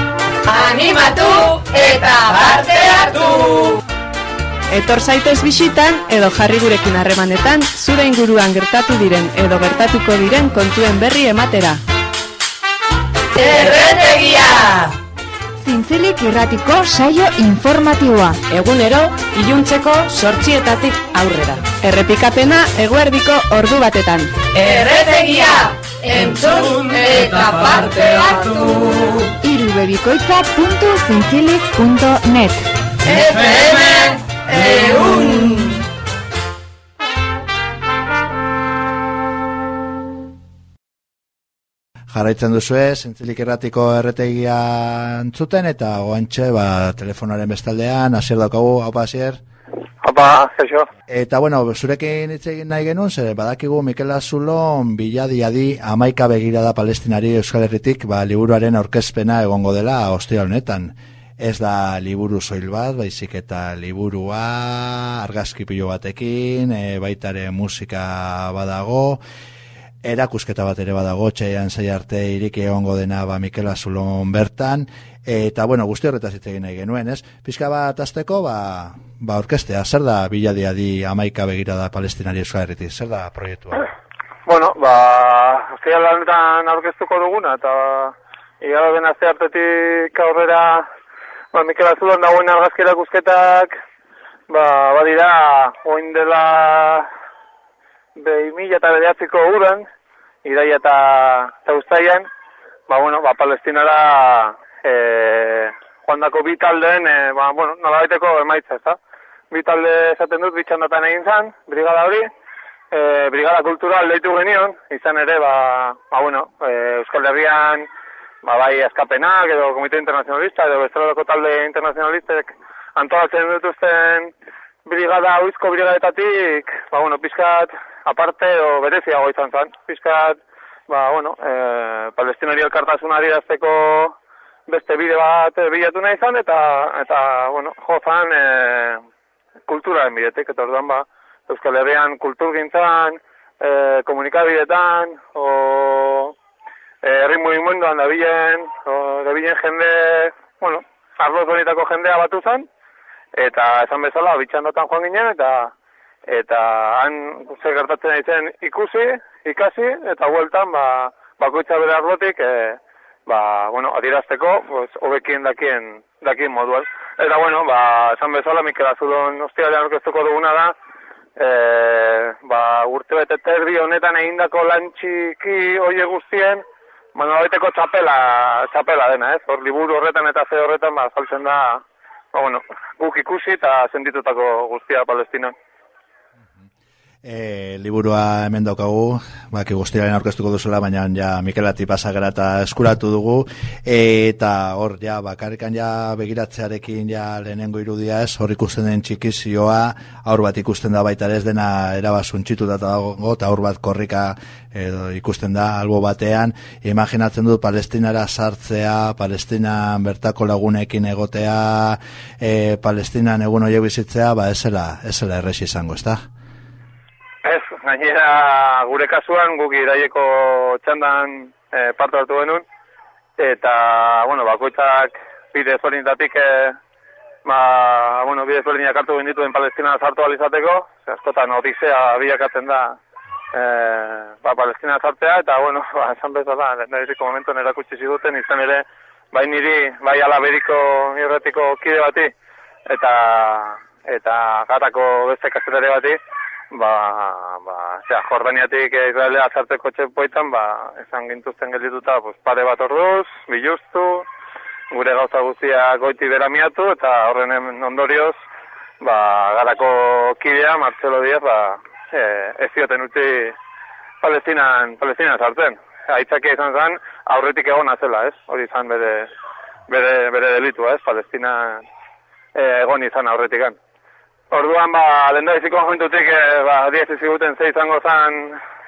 Animatu eta parte hartu! Etor zaitez bisitan edo jarri gurekin harremanetan zure inguruan gertatu diren edo gertatuko diren kontuen berri ematera. Erretegia! Zintzilik irratiko saio informatiboa. Egunero, iluntzeko sortzietatik aurrera. Errepikapena eguerdiko ordu batetan. Erretegia! Entzun eta parte hartu! irubebikoitza.zintzilik.net FM EUN Jarraitzen duzue, zintzilik erratiko erretegia entzuten, eta goantxe, ba, telefonaren bestaldean, asier daukagu, hau asier. Apa, eso. Eta, bueno, zurekin hitz egin nahi genuen, zer, badakigu Mikel Azulon biladiadi amaika begirada palestinari Euskal Herritik, ba, liburuaren aurkezpena egongo dela ostia honetan. Ez da liburu soil bat, baizik eta liburua, argazki pilo batekin, e, baitare musika badago, erakusketa bat ere badago, txaian zai arte iriki egongo dena ba Mikel Azulon bertan, eta bueno, guzti horretaz hitz egin nahi genuen, ez? Pizka bat azteko, ba, ba orkestea, zer da biladia di amaika begirada palestinari euskal herritik, zer da proiektua? Bueno, ba, azia lanetan aurkeztuko duguna, eta igaro den azte hartetik aurrera, ba, Mikel Azulon dagoen argazki erakusketak, ba, badira, oin dela behi mila eta bedeatziko uran, idaia eta, ustaian, ba, bueno, ba, palestinara e, joan dako bi taldeen, e, ba, bueno, nola baiteko emaitza, ez da? Bi talde esaten dut, bitxandatan egin zan, brigada hori, e, brigada kultural deitu genion, izan ere, ba, ba bueno, e, Euskal Herrian, ba, bai eskapenak, edo komite internazionalista, edo besteladoko talde internazionalistek antolatzen dituzten brigada, oizko brigadetatik, ba, bueno, pizkat, aparte, o bereziago izan zen, pizkat, ba, bueno, e, palestinari elkartasunari dazteko beste bide bat bilatu nahi izan, eta, eta bueno, jo zan, e, kulturaren bidetik, eta orduan, ba, Euskal Herrian kulturgintzan, e, komunikabidetan, o e, herri mugimenduan dabilen, o dabilen jende, bueno, arroz bonitako jendea batu zen, eta esan bezala bitxandotan joan ginen, eta eta han ze gertatzen aitzen ikusi, ikasi, eta bueltan, ba, bakoitza bere arlotik, e, ba, bueno, adirazteko, pues, hobekien dakien, dakien moduan. Eta, bueno, ba, esan bezala, Mikel Azulon ostialean orkestuko duguna da, e, ba, urte bete terdi honetan egindako lan txiki oie guztien, ba, nolabaiteko txapela, txapela dena, ez? Hor, liburu horretan eta ze horretan, ba, saltzen da, ba, bueno, guk ikusi eta sentitutako guztia Palestinan. E, liburua hemen daukagu, baki guztiaren aurkeztuko duzula, baina ja Mikelati pasagara eta eskuratu dugu, eta hor, ja, bakarrikan ja begiratzearekin ja lehenengo irudia ez, hor ikusten den txikizioa, aur bat ikusten da baita ez dena erabasun eta dago, eta aur bat korrika edo ikusten da albo batean, imaginatzen dut palestinara sartzea, palestinan bertako lagunekin egotea, e, palestinan egun hori bizitzea, ba, esela, esela erresi izango, ez da? Gainera gure kasuan guk iraieko txandan e, parte hartu genuen, eta, bueno, bakoitzak bide zorintatik, e, ba, bueno, bide zorinak hartu genituen palestina sartu alizateko, askotan odisea bilakatzen da e, ba, palestina sartzea, eta, bueno, [laughs] ba, esan bezala, neriziko momentu erakutsi ziduten, izan ere, bai niri, bai alaberiko irretiko kide bati, eta eta gatako beste kasetare bati, ba, ba, zera, Jordaniatik Israelea azarteko txepoitan, ba, esan gintuzten geldituta, pues, pare bat orduz, biluztu, gure gauza guztia goiti beramiatu, eta horren ondorioz, ba, garako kidea, Marcelo Díaz, ba, e, ez zioten utzi Palestinan, Palestinan sartzen. Aitzaki izan zen, aurretik egon azela, ez? Hori izan bere, bere, bere delitua, ez? Palestina e, egon izan aurretikan. Orduan, ba, lehen da iziko momentutik, e, ba, diez iziguten ze izango zan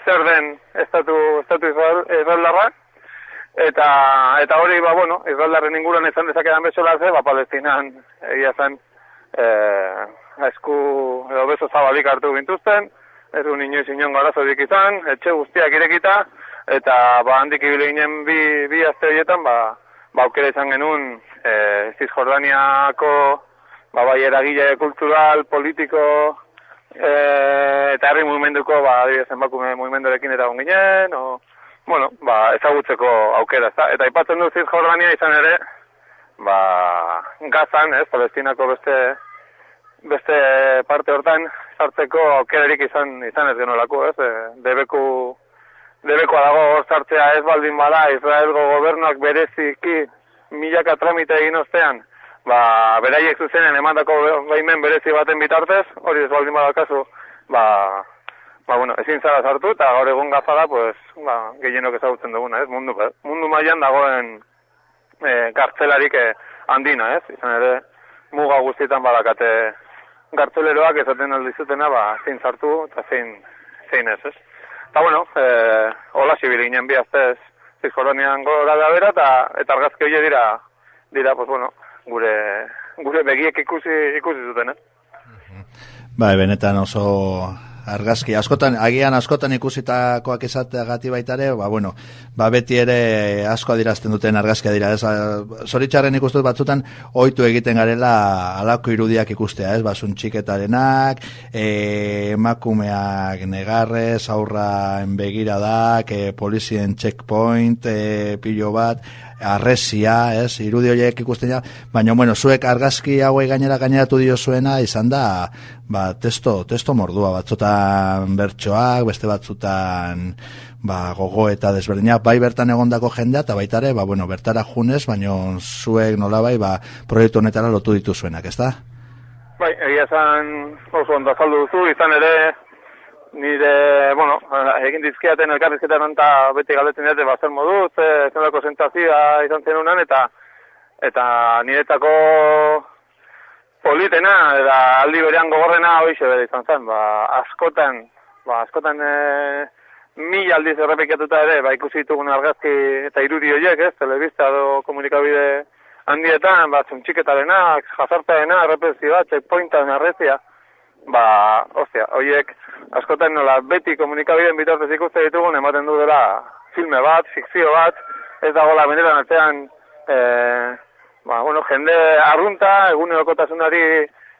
zer den estatu, estatu Israel, Israelarra. Eta, eta hori, ba, bueno, Israelarren inguruan izan dezakedan besola ze, ba, palestinan egia zen e, esku edo beso zabalik hartu gintuzten, ez du inoiz inon garazo izan, etxe guztiak irekita, eta ba, handik ibile ginen bi, bi azte horietan, ba, ba, aukera izan genuen e, Cisjordaniako ba, bai eragile kultural, politiko, e, eta herri mugimenduko, ba, adibidez, enbakume mugimendurekin eta ginen, o, bueno, ba, ezagutzeko aukera, ezta? Eta ipatzen du ziz Jordania izan ere, ba, gazan, ez, palestinako beste, beste parte hortan, sartzeko aukerarik izan, izan ez genolako, ez, e, debeku, debekoa dago hor sartzea ez baldin bada, Israelgo gobernuak bereziki milaka tramite egin ostean, ba, beraiek zuzenen emandako baimen berezi baten bitartez, hori ez baldin badakazu, ba, ba, bueno, ezin zara sartu, eta gaur egun gaza da, pues, ba, gehienok ezagutzen duguna, ez, mundu, mundu mailan dagoen e, kartzelarik e, handina, ez, izan ere, muga guztietan badakate gartzeleroak ezaten aldizutena, ba, zein sartu, eta zein, zein ez, ez. Eta, bueno, e, hola zibili ginen bihaztez, zizkoronian gora da bera, eta, eta argazki hori dira, dira, pues, bueno, gure gure begiek ikusi ikusi zuten, eh? Bai, benetan oso argazki askotan agian askotan ikusitakoak esateagati baita ere, ba bueno, ba beti ere asko adirazten duten argazkia dira, ez? Zoritxarren ikustu batzutan ohitu egiten garela alako irudiak ikustea, ez? Ba suntxiketarenak, eh emakumeak negarrez, aurra enbegiradak, eh polizien checkpoint, eh pillo bat, arresia, ez, irudi horiek ikusten ja, baina, bueno, zuek argazki hauei gainera gaineratu dio zuena, izan da, ba, testo, testo mordua, batzutan bertsoak, beste batzutan, ba, gogo eta desberdinak, bai bertan egondako jendea, eta baita ere, ba, bueno, bertara junez, baina zuek nola bai, ba, proiektu honetara lotu ditu zuenak, ez da? Bai, egia zan, oso ondo azaldu duzu, izan ere, nire, bueno, egin dizkiaten elkarrizketan eta beti galdetzen dute bazer modu, ze zenako sentazioa izan zen eta eta niretako politena, eta aldi berean gogorrena hoxe bere izan zen, ba, askotan, ba, askotan e, mil aldiz errepikatuta ere, ba, ikusi ditugun argazki eta irudi horiek, ez, telebista edo komunikabide handietan, ba, txuntxiketarenak, jazartaena, errepezioa, checkpointan, arrezia, ba, ostia, horiek, askotan nola beti komunikabideen bitartez ikuste ditugun ematen du dela filme bat, fikzio bat, ez dagoela benetan atzean e, ba, bueno, jende arrunta, egun erokotasunari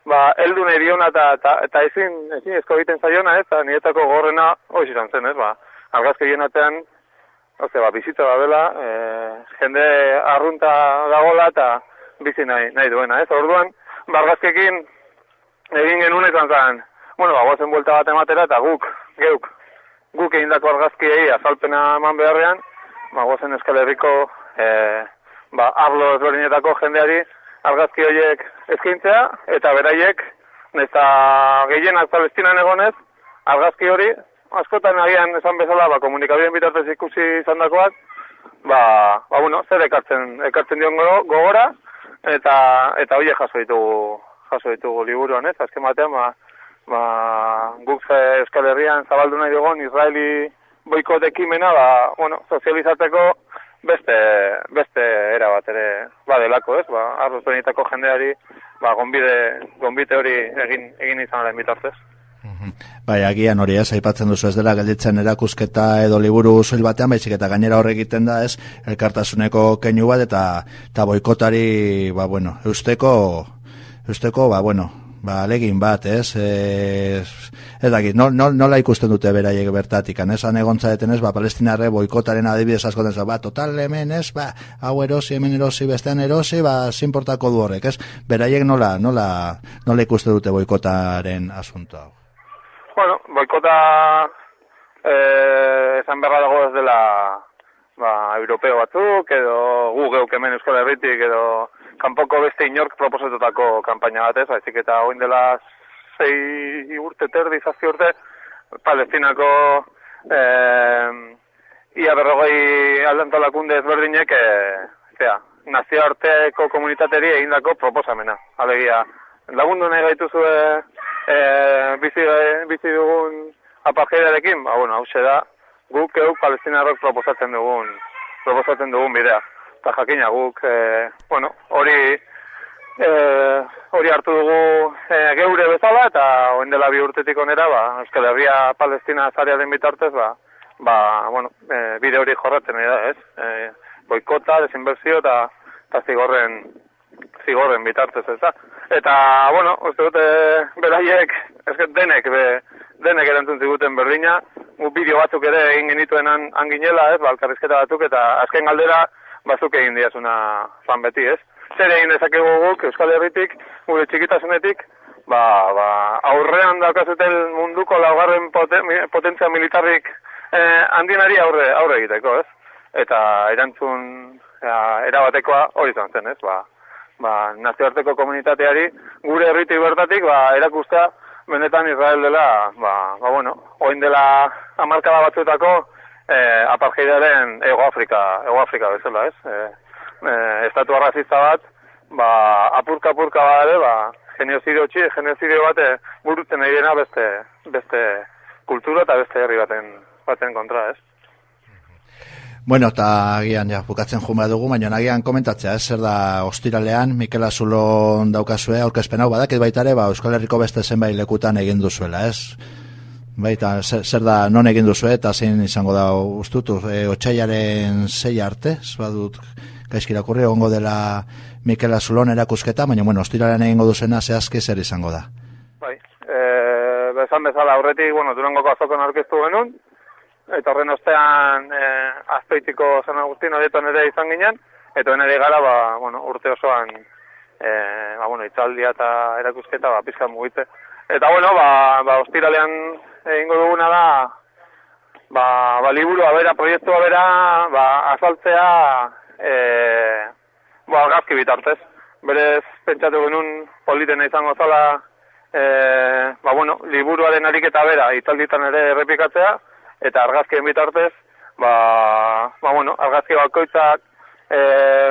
ba, eldu nahi diona eta, eta, eta ezin, ezin ezko egiten zaiona, ez, eta niretako gorrena hori izan zen, ez, ba, argazke atzean, oze, ba, bizitza da dela, e, jende arrunta dagoela eta bizi nahi, nahi duena, ez, orduan, ba, argazkekin egin genuen ezan zen, bueno, bagoazen buelta bat ematera eta guk, geuk, guk egin dako argazkiei azalpena eman beharrean, bagoazen eskal herriko, e, ba, arlo ezberdinetako jendeari argazki horiek ezkintzea, eta beraiek, nesta gehienak palestinan egonez, argazki hori, askotan agian esan bezala, ba, komunikabideen bitartez ikusi izan dakoak, ba, ba, bueno, zer ekartzen, ekartzen dion go- gogora, eta, eta horiek jaso ditugu, jaso ditugu liburuan, ez? Azken batean, ba, ba, guk Euskal Herrian zabaldu nahi dugun, Israeli boikot ekimena, ba, bueno, sozializatzeko beste, beste era bat ere badelako, ez? Ba, arrozpenitako jendeari, ba, gonbide, gonbite hori egin, egin izanaren bitartez. Bai, agian hori ez, aipatzen duzu ez dela gelditzen erakusketa edo liburu zuil batean, baizik eta gainera horre egiten da ez, elkartasuneko keinu bat eta, eta boikotari, ba, bueno, eusteko, eusteko, ba, bueno, ba, alegin bat, ez, ez, ez dakit, no, no, nola ikusten dute beraiek bertatik, ez, han egontzareten ez, ba, palestinarre boikotaren adibidez askoten ba, total hemen ez, ba, hau erosi, hemen erosi, bestean erosi, ba, zinportako du horrek, ez, beraiek nola, nola, nola ikusten dute boikotaren asunto hau. Bueno, boikota eh, esan beharra dago ez dela ba, europeo batzuk, edo gu geuk hemen Euskal Herritik, edo kanpoko beste inork proposatutako kanpaina bat ez, baizik eta oin dela zei urte terdi, zazpi urte, Palestinako eh, ia berrogei aldantolakunde ezberdinek eh, zera, nazioarteko komunitateri egindako proposamena. Alegia, lagundu nahi gaituzue e, bizi, bizi dugun apartheidarekin, ba, bueno, hau da, guk euk palestinarrok proposatzen dugun, proposatzen dugun bidea. Eta jakina guk, e, bueno, hori, e, hori hartu dugu e, geure bezala, eta oen dela bi urtetik onera, ba, Euskal Herria Palestina zarearen bitartez, ba, ba, bueno, e, bide hori jorratzen da, ez? E, boikota, desinbertsio eta, eta zigorren, zigorren bitartez, ez da? Eta, bueno, uste dute beraiek, ez que denek, be, denek erantzun ziguten berdina, gu bideo batzuk ere egin genituen han, han ginela, ez, balkarrizketa batzuk, eta azken galdera, bazuk egin diazuna fan beti, ez? Zer egin dezakegu guk, Euskal Herritik, gure txikitasunetik, ba, ba, aurrean daukazuten munduko laugarren poten, potentzia militarrik eh, handinari aurre, aurre egiteko, ez? Eta erantzun ja, erabatekoa hori izan zen, ez? Ba, ba, nazioarteko komunitateari gure herritik bertatik ba, erakustea benetan Israel dela, ba, ba bueno, oin dela amarkada batzuetako eh, apartheidaren Ego Afrika, Ego Afrika bezala, ez? Eh, eh, estatu arrazista bat, ba, apurka-apurka bat ere, ba, geniozidio txi, geniozidio bat eh, burutzen nahi dena beste, beste kultura eta beste herri baten, baten kontra, ez? Bueno, eta agian ja, bukatzen jumea dugu, baina agian komentatzea, ez, zer da ostiralean, Mikel Azulon daukazue, aurkezpen hau badakit baita ere, ba, Euskal Herriko beste zenbait lekutan egin duzuela, ez? Baita, zer, da, non egin duzue, eta zein izango da ustutu, e, otxaiaren zei arte, ez badut, gaizkirakurri, egongo dela Mikel Azulon erakusketa, baina, bueno, ostiralean egingo duzena, zehazki zer izango da. Bai, e, bezan bezala aurretik, bueno, durangoko azokon aurkeztu genuen, eta horren ostean e, azpeitiko San Agustin horietan ere izan ginen, eta ere gara, ba, bueno, urte osoan, e, ba, bueno, itzaldia eta erakusketa, ba, pizka mugitze. Eta, bueno, ba, ba, ostiralean egingo duguna da, ba, ba liburua bera, proiektua bera, ba, azaltzea, e, ba, gazki bitartez. Berez, pentsatu genuen politena izango zala, e, ba, bueno, liburuaren ariketa bera, itzalditan ere errepikatzea, eta argazkien bitartez, ba, ba bueno, argazki bakoitzak e,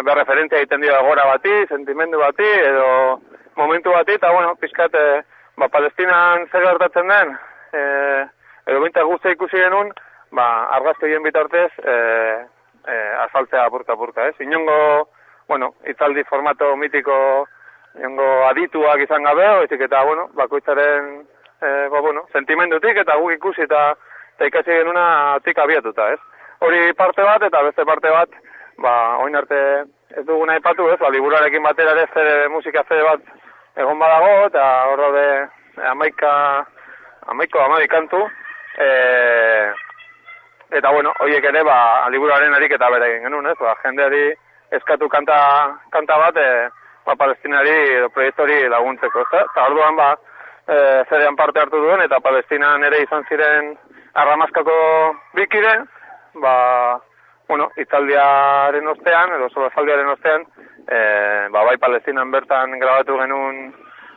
berreferentzia egiten dio gora bati, sentimendu bati, edo momentu bati, eta, bueno, pizkat, e, ba, palestinan zer gertatzen den, e, edo bintak guztia ikusi genuen, ba, argazkien bitartez, e, e, azaltzea apurka-apurka, ez? Inongo, bueno, itzaldi formato mitiko, inongo adituak izan gabe, oizik eta, bueno, bakoitzaren, e, ba, bueno, sentimendutik, eta guk ikusi, eta eta ikasi genuna tik abiatuta, ez? Hori parte bat eta beste parte bat, ba, oin arte ez duguna aipatu, ez? Ba, liburarekin batera ere zer musika zede bat egon badago, eta hor daude amaika, amaiko amabi kantu, e, eta bueno, horiek ere, ba, liburaren ariketa bere egin genuen, ez? Ba, jendeari eskatu kanta, kanta bat, e, ba, palestinari edo proiektori laguntzeko, ez? Eta orduan, ba, e, zerean parte hartu duen, eta palestinan ere izan ziren arramazkako bikide, ba, bueno, itzaldiaren ostean, edo solazaldiaren ostean, e, ba, bai palestinan bertan grabatu genuen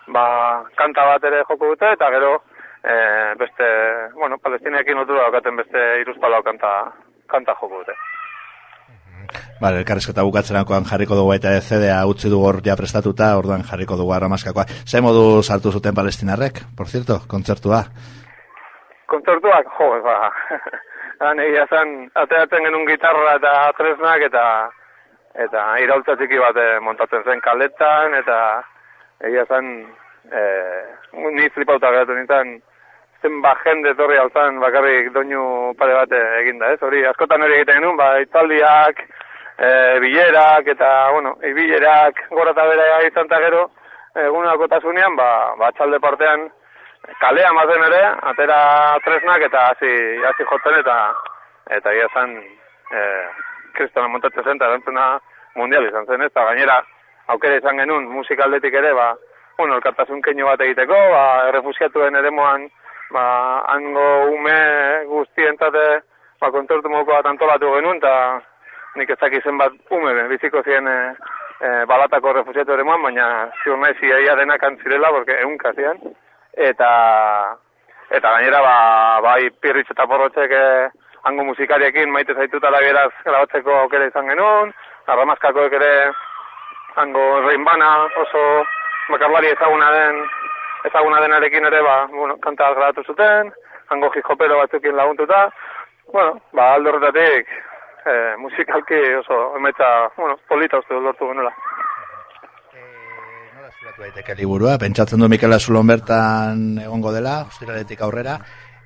ba, kanta bat ere joko dute, eta gero e, beste, bueno, palestinekin lotura daukaten beste iruzpalau kanta, kanta joko dute. Vale, elkarrizketa bukatzerakoan jarriko dugu eta CD-a utzi du hor ja prestatuta, orduan jarriko dugu arramaskakoa. Ze modu sartu zuten palestinarrek, por cierto, kontzertua? Kontzertuak, jo, ba, [laughs] han egia zen, ateatzen genuen gitarra eta tresnak eta eta iraultza txiki bat eh, montatzen zen kaletan eta egia zen, eh, ni flipauta geratu nintzen, zen ba jende torri altzan bakarrik doinu pare bat eginda, ez? Hori, askotan hori egiten genuen, ba, itzaldiak, e, bilerak, eta, bueno, ibilerak gora eta bera izan eta gero, egunako tasunean, ba, ba, txalde partean, kalea mazen ere, atera tresnak eta hasi hasi jotzen eta eta ia zen e, kristona montatzen zen eta erantzuna mundial izan zen, eta gainera aukera izan genuen musikaldetik ere, ba, bueno, elkartasun keino bat egiteko, ba, errefusiatuen ere moan, ba, hango ume guztientzate, ba, kontortu moko bat antolatu genuen, eta nik ez dakizen bat ume biziko ziren e, e, balatako refusiatu ere moan, baina ziur nahi ziaia denak antzirela, porque egun kazian, eta eta gainera ba, bai pirritx eta porrotxek eh, hango musikariekin maite zaitutala geraz grabatzeko aukera izan genuen, arramazkakoek ere hango reinbana oso bakarlari ezaguna den ezaguna denarekin ere ba, bueno, kanta grabatu zuten, hango jikopero batzukin laguntuta, bueno, ba, aldo horretatik eh, musikalki oso emetza, bueno, polita uste lortu genuela. daiteke liburua, pentsatzen du Mikel Azulon bertan egongo dela, ostiraletik aurrera,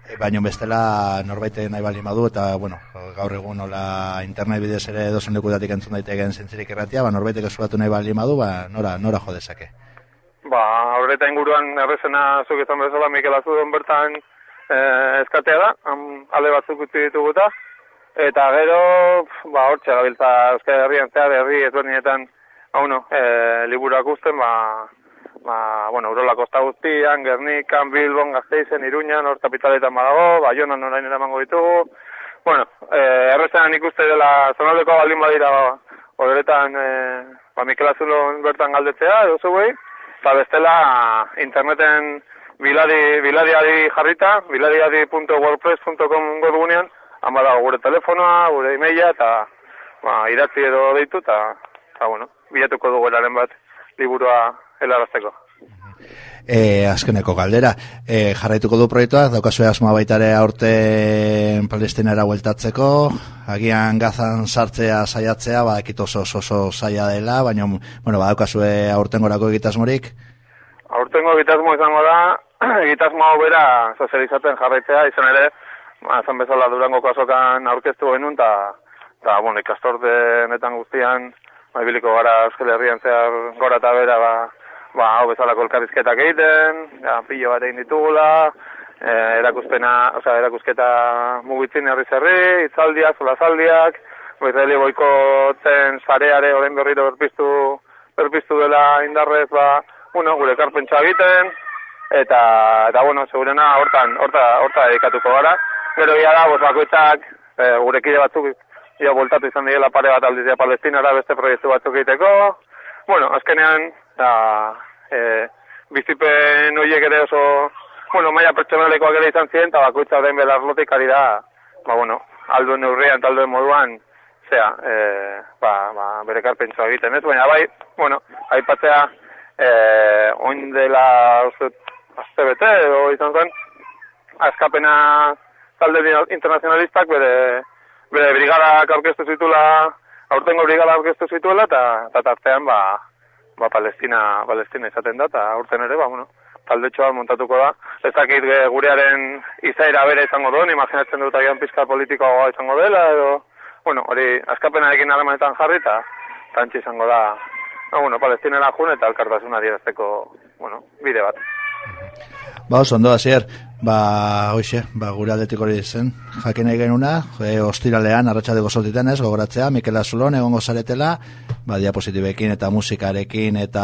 e, baino bestela norbait nahi bali madu, eta, bueno, gaur egun nola internet bidez ere dozen lekutatik entzun daiteken zentzirik erratia, ba, norbaitek esulatu nahi bali madu, ba, nora, nora jodezake. Ba, horreta inguruan errezena zuk izan bezala Mikel Azulon bertan eh, eskatea da, am, ale batzuk utzi dituguta, eta gero, ba, hortxe gabiltza Euskal Herrian zehar, herri ezberdinetan, ba, bueno, e, liburuak usten, ba, ba, bueno, Urola Kosta guztian, Gernikan, Bilbon, Gazteizen, Iruñan, hor kapitaletan badago, Baionan orain eramango ditugu. Bueno, eh, errezenan ikuste dela zonaldeko baldin badira, ba, horretan, eh, ba, Mikel Azulon bertan galdetzea, edo zuei, eta bestela interneten biladi, biladiadi jarrita, biladiadi.wordpress.com webgunean, han badago gure telefonoa, gure e-maila, eta ba, idatzi edo deitu, eta bueno, bilatuko dugu eraren bat liburua helarazteko. E, azkeneko galdera, e, jarraituko du proiektua, daukazue asmoa baitare aurten palestinera hueltatzeko, agian gazan sartzea saiatzea, ba, ekit oso oso, saia dela, baina, bueno, ba, daukazue aurten gorako egitasmorik? Aurtengo egitasmo izango da, [clears throat] egitasmo hau bera sozializatzen jarraitzea, izan ere, ba, zan bezala durango kasokan aurkeztu genuen, eta, eta, bueno, ikastortenetan guztian, ba, ibiliko gara Euskal Herrian zehar gora eta bera, ba, ba, hau bezalako elkarrizketak egiten, ja, pilo bat egin ditugula, e, erakuspena, osea, erakusketa mugitzen herri zerri, itzaldiak, solazaldiak, Israeli boikotzen sareare orain berriro berpiztu, berpiztu dela indarrez, ba, bueno, gure karpentsa egiten, eta, eta bueno, segurena hortan, horta, horta dedikatuko gara. Gero ia da, bos, bakoitzak, e, gure kide batzuk, ia voltatu izan direla pare bat aldizia palestinara beste proiektu batzuk egiteko. Bueno, azkenean, da, e, bizipen horiek ere oso, bueno, maia pertsonalekoak ere izan ziren, eta bakoitza orain belarlotik ari da, ba, bueno, alduen neurrian, alduen moduan, zea, e, ba, ba, bere karpentsua egiten, ez? Baina, bai, bueno, aipatzea, e, oin dela, azte bete, edo izan zen, azkapena talde internazionalistak bere, bere brigadak aurkeztu zitula, aurtengo brigada aurkeztu zituela, eta, eta tartean, ba, ba, Palestina, Palestina izaten da, eta aurten ere, ba, bueno, talde txoa montatuko da. Ez dakit gurearen izaira bere izango duen, imaginatzen dut agian pizka politikoa izango dela, edo, bueno, hori askapenarekin alamanetan jarri, eta tantxe izango da, no, bueno, Palestinera jun eta elkartasuna dierazteko, bueno, bide bat. Ba, oso, ondo, azier, ba, hoxe, ba, gure aldetik hori zen, jakin nahi genuna, e, ostiralean, arratxadeko sortiten ez, gogoratzea, Mikel Azulon, egongo zaretela, ba, diapositibekin eta musikarekin eta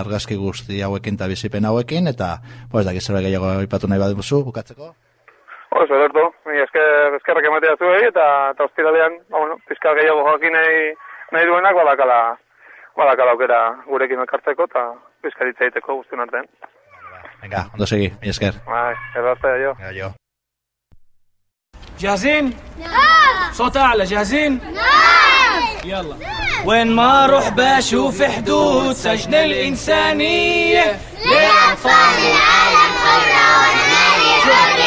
argazki guzti hauekin eta bizipen hauekin, eta, ba, ez dakit zerbait gehiago ipatu nahi bat duzu, bukatzeko? Oso, edertu, mi esker, eskerrak ematea zuei, eta, eta ostiralean, ba, bueno, pizkal gehiago jakin nahi, nahi duenak, badakala, badakala aukera gurekin elkartzeko, eta pizkaritza egiteko guztien artean. Venga, hem de mi Llesquer. Ai, que sort jo. جاهزين؟ نعم صوت أعلى جاهزين؟ نعم يلا وين ما أروح بشوف حدود سجن الإنسانية لأطفال العالم حرة وأنا مالي حرة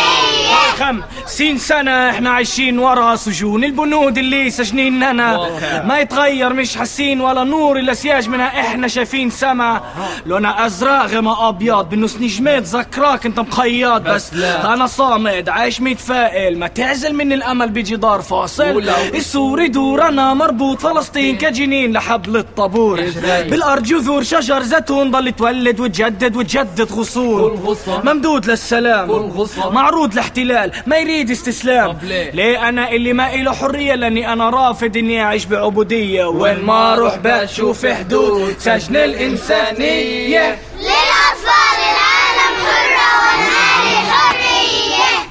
حرية خمسين سنة إحنا عايشين ورا سجون. البنود اللي سجنيننا ما يتغير مش حاسين ولا نور إلا سياج منها. إحنا شايفين سما. لونها أزرق غما أبيض. بالنص نجمات ذكراك انت مخيط بس لا. أنا صامد عايش متفائل ما تعزل من الأمل بجدار فاصل. السور يدور أنا مربوط. فلسطين كجنين لحبل الطابور. بالأرض جذور شجر زيتون. ضل تولد وتجدد وتجدد غصون. ممدود للسلام. معروض لاحتلال الرجال ما يريد استسلام. طب ليه؟ ليه؟ أنا اللي ما إله حرية لأني أنا رافض إني أعيش بعبودية. وين ما أروح بشوف حدود سجن الإنسانية. للأطفال العالم.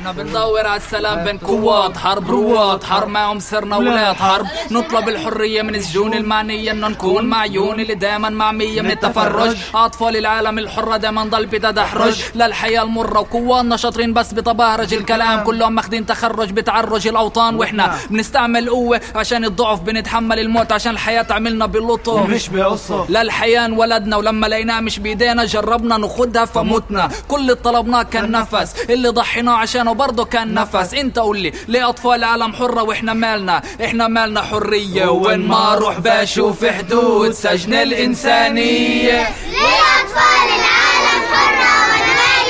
إحنا بندور على السلام بين قوات حرب رواد حرب معهم صرنا ولاد حرب نطلب الحرية من السجون المعنية إنه نكون معيون اللي دايما معمية من التفرج. أطفال العالم الحرة دايما ضل بتدحرج للحياة المرة وقواتنا شاطرين بس بتبهرج الكلام. كلهم ماخدين تخرج بتعرج الأوطان. وإحنا بنستعمل قوة عشان الضعف بنتحمل الموت عشان الحياة تعملنا بلطف مش بقصة. للحياة انولدنا ولما لقيناها مش بإيدينا جربنا ناخدها فمتنا. كل اللي طلبناه كان نفس. اللي ضحيناه عشانه برضه كان نفس. أنت قول لي ليه أطفال العالم حرة وإحنا مالنا؟ إحنا مالنا حرية. وين ما أروح بشوف حدود سجن الإنسانية. للأطفال العالم حرة وأنا مالي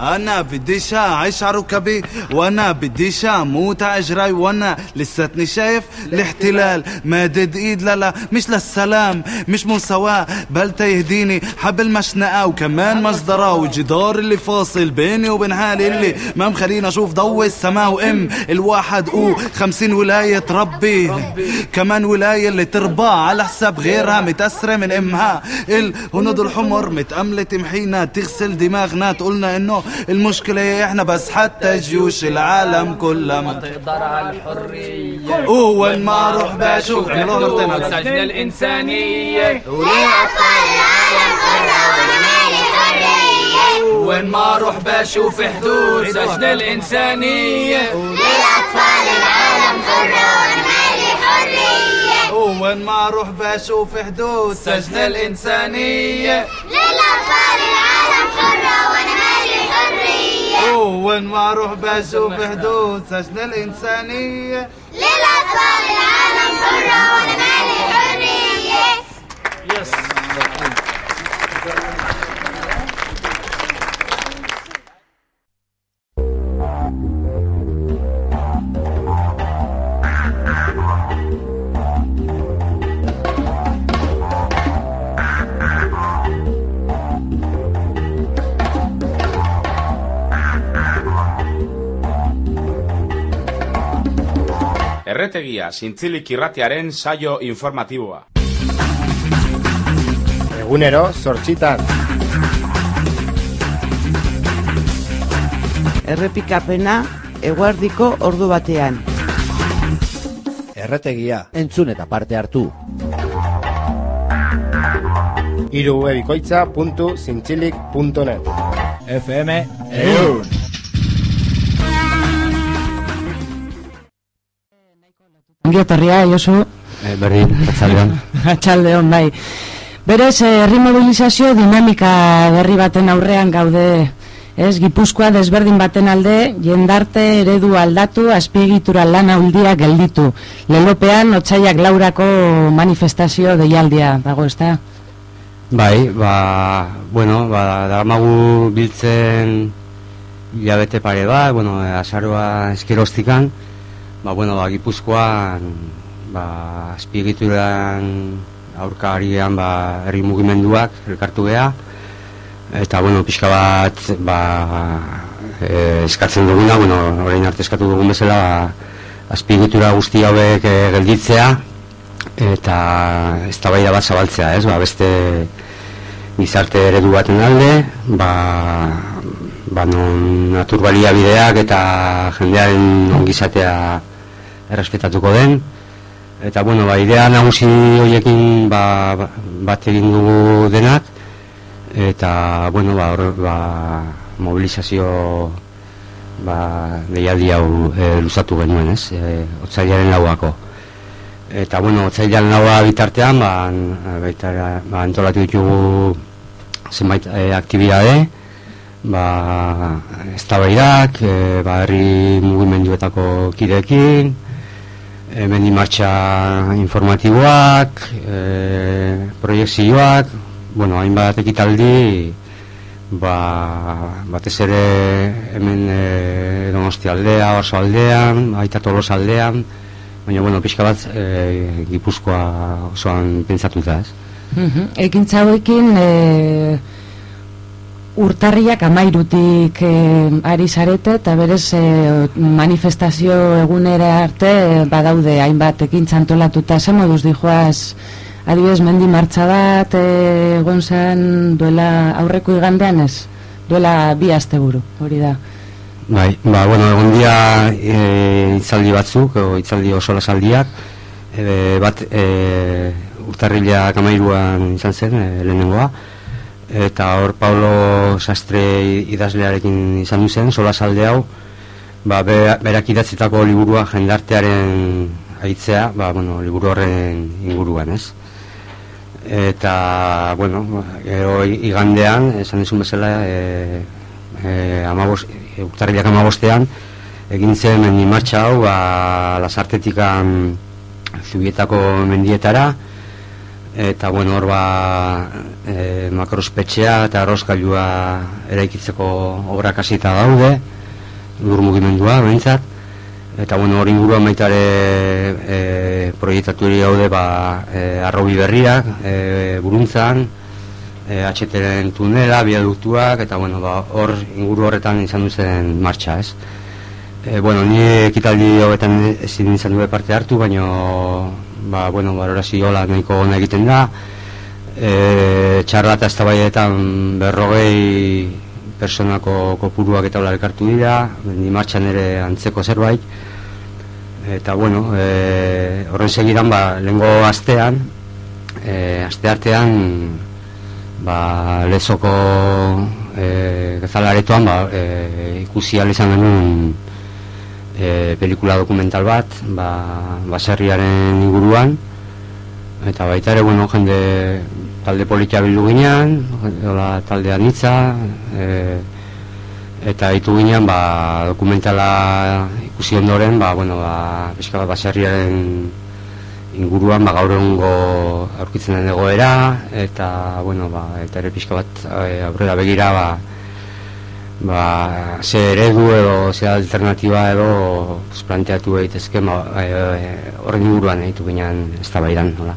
أنا بديش اعيش ركبي وأنا بديش أموت على أجراي وأنا لساتني شايف الاحتلال. مادد إيد لا لا مش للسلام مش مساواة بل تيهديني حبل مشنقة وكمان مصدرة وجدار اللي فاصل بيني وبين حالي اللي ما مخليني أشوف ضوء السماء وإم الواحد أو خمسين ولاية ربي. كمان ولاية اللي تربى على حساب غيرها متأثرة من إمها. الهنود الحمر متأملة تمحينا تغسل دماغنا تقولنا إنه المشكلة هي إحنا بس حتى جيوش العالم كلها ما تقدر على الحرية. وين ما أروح بشوف سجن الإنسانية. للأطفال العالم وين ما أروح بشوف حدود؟ سجن الإنسانية. للأطفال العالم حرة وأنا مالي حرية وين ما أروح بشوف حدود؟ سجن الإنسانية. للأطفال عدو وأروح بشوف حدود سجن الإنسانية. للأطفال العالم حرة وأنا مالي حريه يس Erretegia, zintzilik irratiaren saio informatiboa. Egunero, sortxitan. Errepikapena, eguardiko ordu batean. Erretegia. Entzun eta parte hartu. irubebikoitza.zintzilik.net FM Eun. Ongi etorria, Josu. Eh, berdin, atzaldean. Atxaldeon, [laughs] bai. Berez, eh, herri mobilizazio dinamika berri baten aurrean gaude, ez, Gipuzkoa desberdin baten alde, jendarte eredu aldatu, azpiegitura lana uldia gelditu. Lelopean, otxaiak laurako manifestazio deialdia, dago, ez da? Bai, ba, bueno, ba, daramagu biltzen hilabete pare bat, bueno, eh, azaroa eskerostikan, ba, bueno, ba, Gipuzkoan, ba, azpiegituran aurkarian, ba, herri mugimenduak elkartu geha, eta, bueno, pixka bat, ba, e, eskatzen duguna, bueno, orain arte eskatu dugun bezala, ba, azpiegitura guzti hauek e, gelditzea, eta eztabaida bat zabaltzea, ez? Ba, beste gizarte eredu baten alde, ba, ba non naturbalia bideak eta jendearen ongizatea errespetatuko den. Eta bueno, ba, idea nagusi horiekin ba, bat egin dugu denak, eta bueno ba hor ba mobilizazio ba deialdi hau e, luzatu genuen ez? E, otsailaren lauako. Eta bueno otsailaren laua bitartean ba, baita ba, antolatu ditugu zenbait e, aktibitate. Ba eztabaidak e, ba herri mugimenduetako kideekin hemen martxa informatiboak, e, proiekzioak, bueno, hainbat ekitaldi, ba, batez ere hemen e, donosti aldea, oso aldean, aita tolos aldean, baina, bueno, pixka bat e, gipuzkoa osoan pentsatuta, ez? Mhm. Ekintza hauekin e, urtarriak amairutik e, ari zarete eta berez e, manifestazio egunera arte e, badaude hainbat ekintza antolatuta. Ze moduz dijoaz adibidez mendi martxa bat egon zen duela aurreko igandean ez? Duela bi asteburu hori da. Bai, ba, bueno, egon dia e, itzaldi batzuk, o itzaldi oso lasaldiak, e, bat e, urtarrilak amairuan izan zen, e, lehenengoa, eta hor Paulo Sastre idazlearekin izan du zen, sola salde hau, ba, be, berak idatzitako liburua jendartearen aitzea, ba, bueno, liburu horren inguruan, ez? Eta, bueno, gero igandean, esan dizun bezala, e, e, amabos, e, urtarrilak amabostean, egin zen mendi martxa hau, ba, lasartetikan zubietako mendietara, eta bueno, hor ba e, makrospetxea eta arrozkailua eraikitzeko obrak hasita daude, lur mugimendua, behintzat, eta bueno, hori inguruan baita ere e, proiektatu hori daude ba, e, arrobi berriak, e, buruntzan, e, atxeteren tunela, biaduktuak, eta bueno, ba, hor inguru horretan izan duzen martxa, ez? E, bueno, ni ekitaldi hauetan ezin izan dube parte hartu, baina ba, bueno, balorazio hola nahiko ona egiten da. E, txarra eta eztabaidetan berrogei personako kopuruak eta hola elkartu dira, ni martxan ere antzeko zerbait. Eta bueno, e, horren segidan ba, lehengo astean, e, aste artean ba, lezoko e, gezalaretoan ba, e, ikusi ahal izan genuen e, pelikula dokumental bat ba, baserriaren inguruan. Eta baita ere bueno, jende talde politia bildu ginean hola, talde anitza e, eta ditu ginean ba, dokumentala ikusi ondoren ba, bueno, ba, pixka bat baserriaren inguruan ba, gaur egungo aurkitzen den egoera eta bueno ba eta ere pixka bat e, aurrera begira ba ba ze eredu edo ze alternativa edo pues, planteatu daitezke ba, e, e, horren inguruan ditu ginean eztabaidan nola.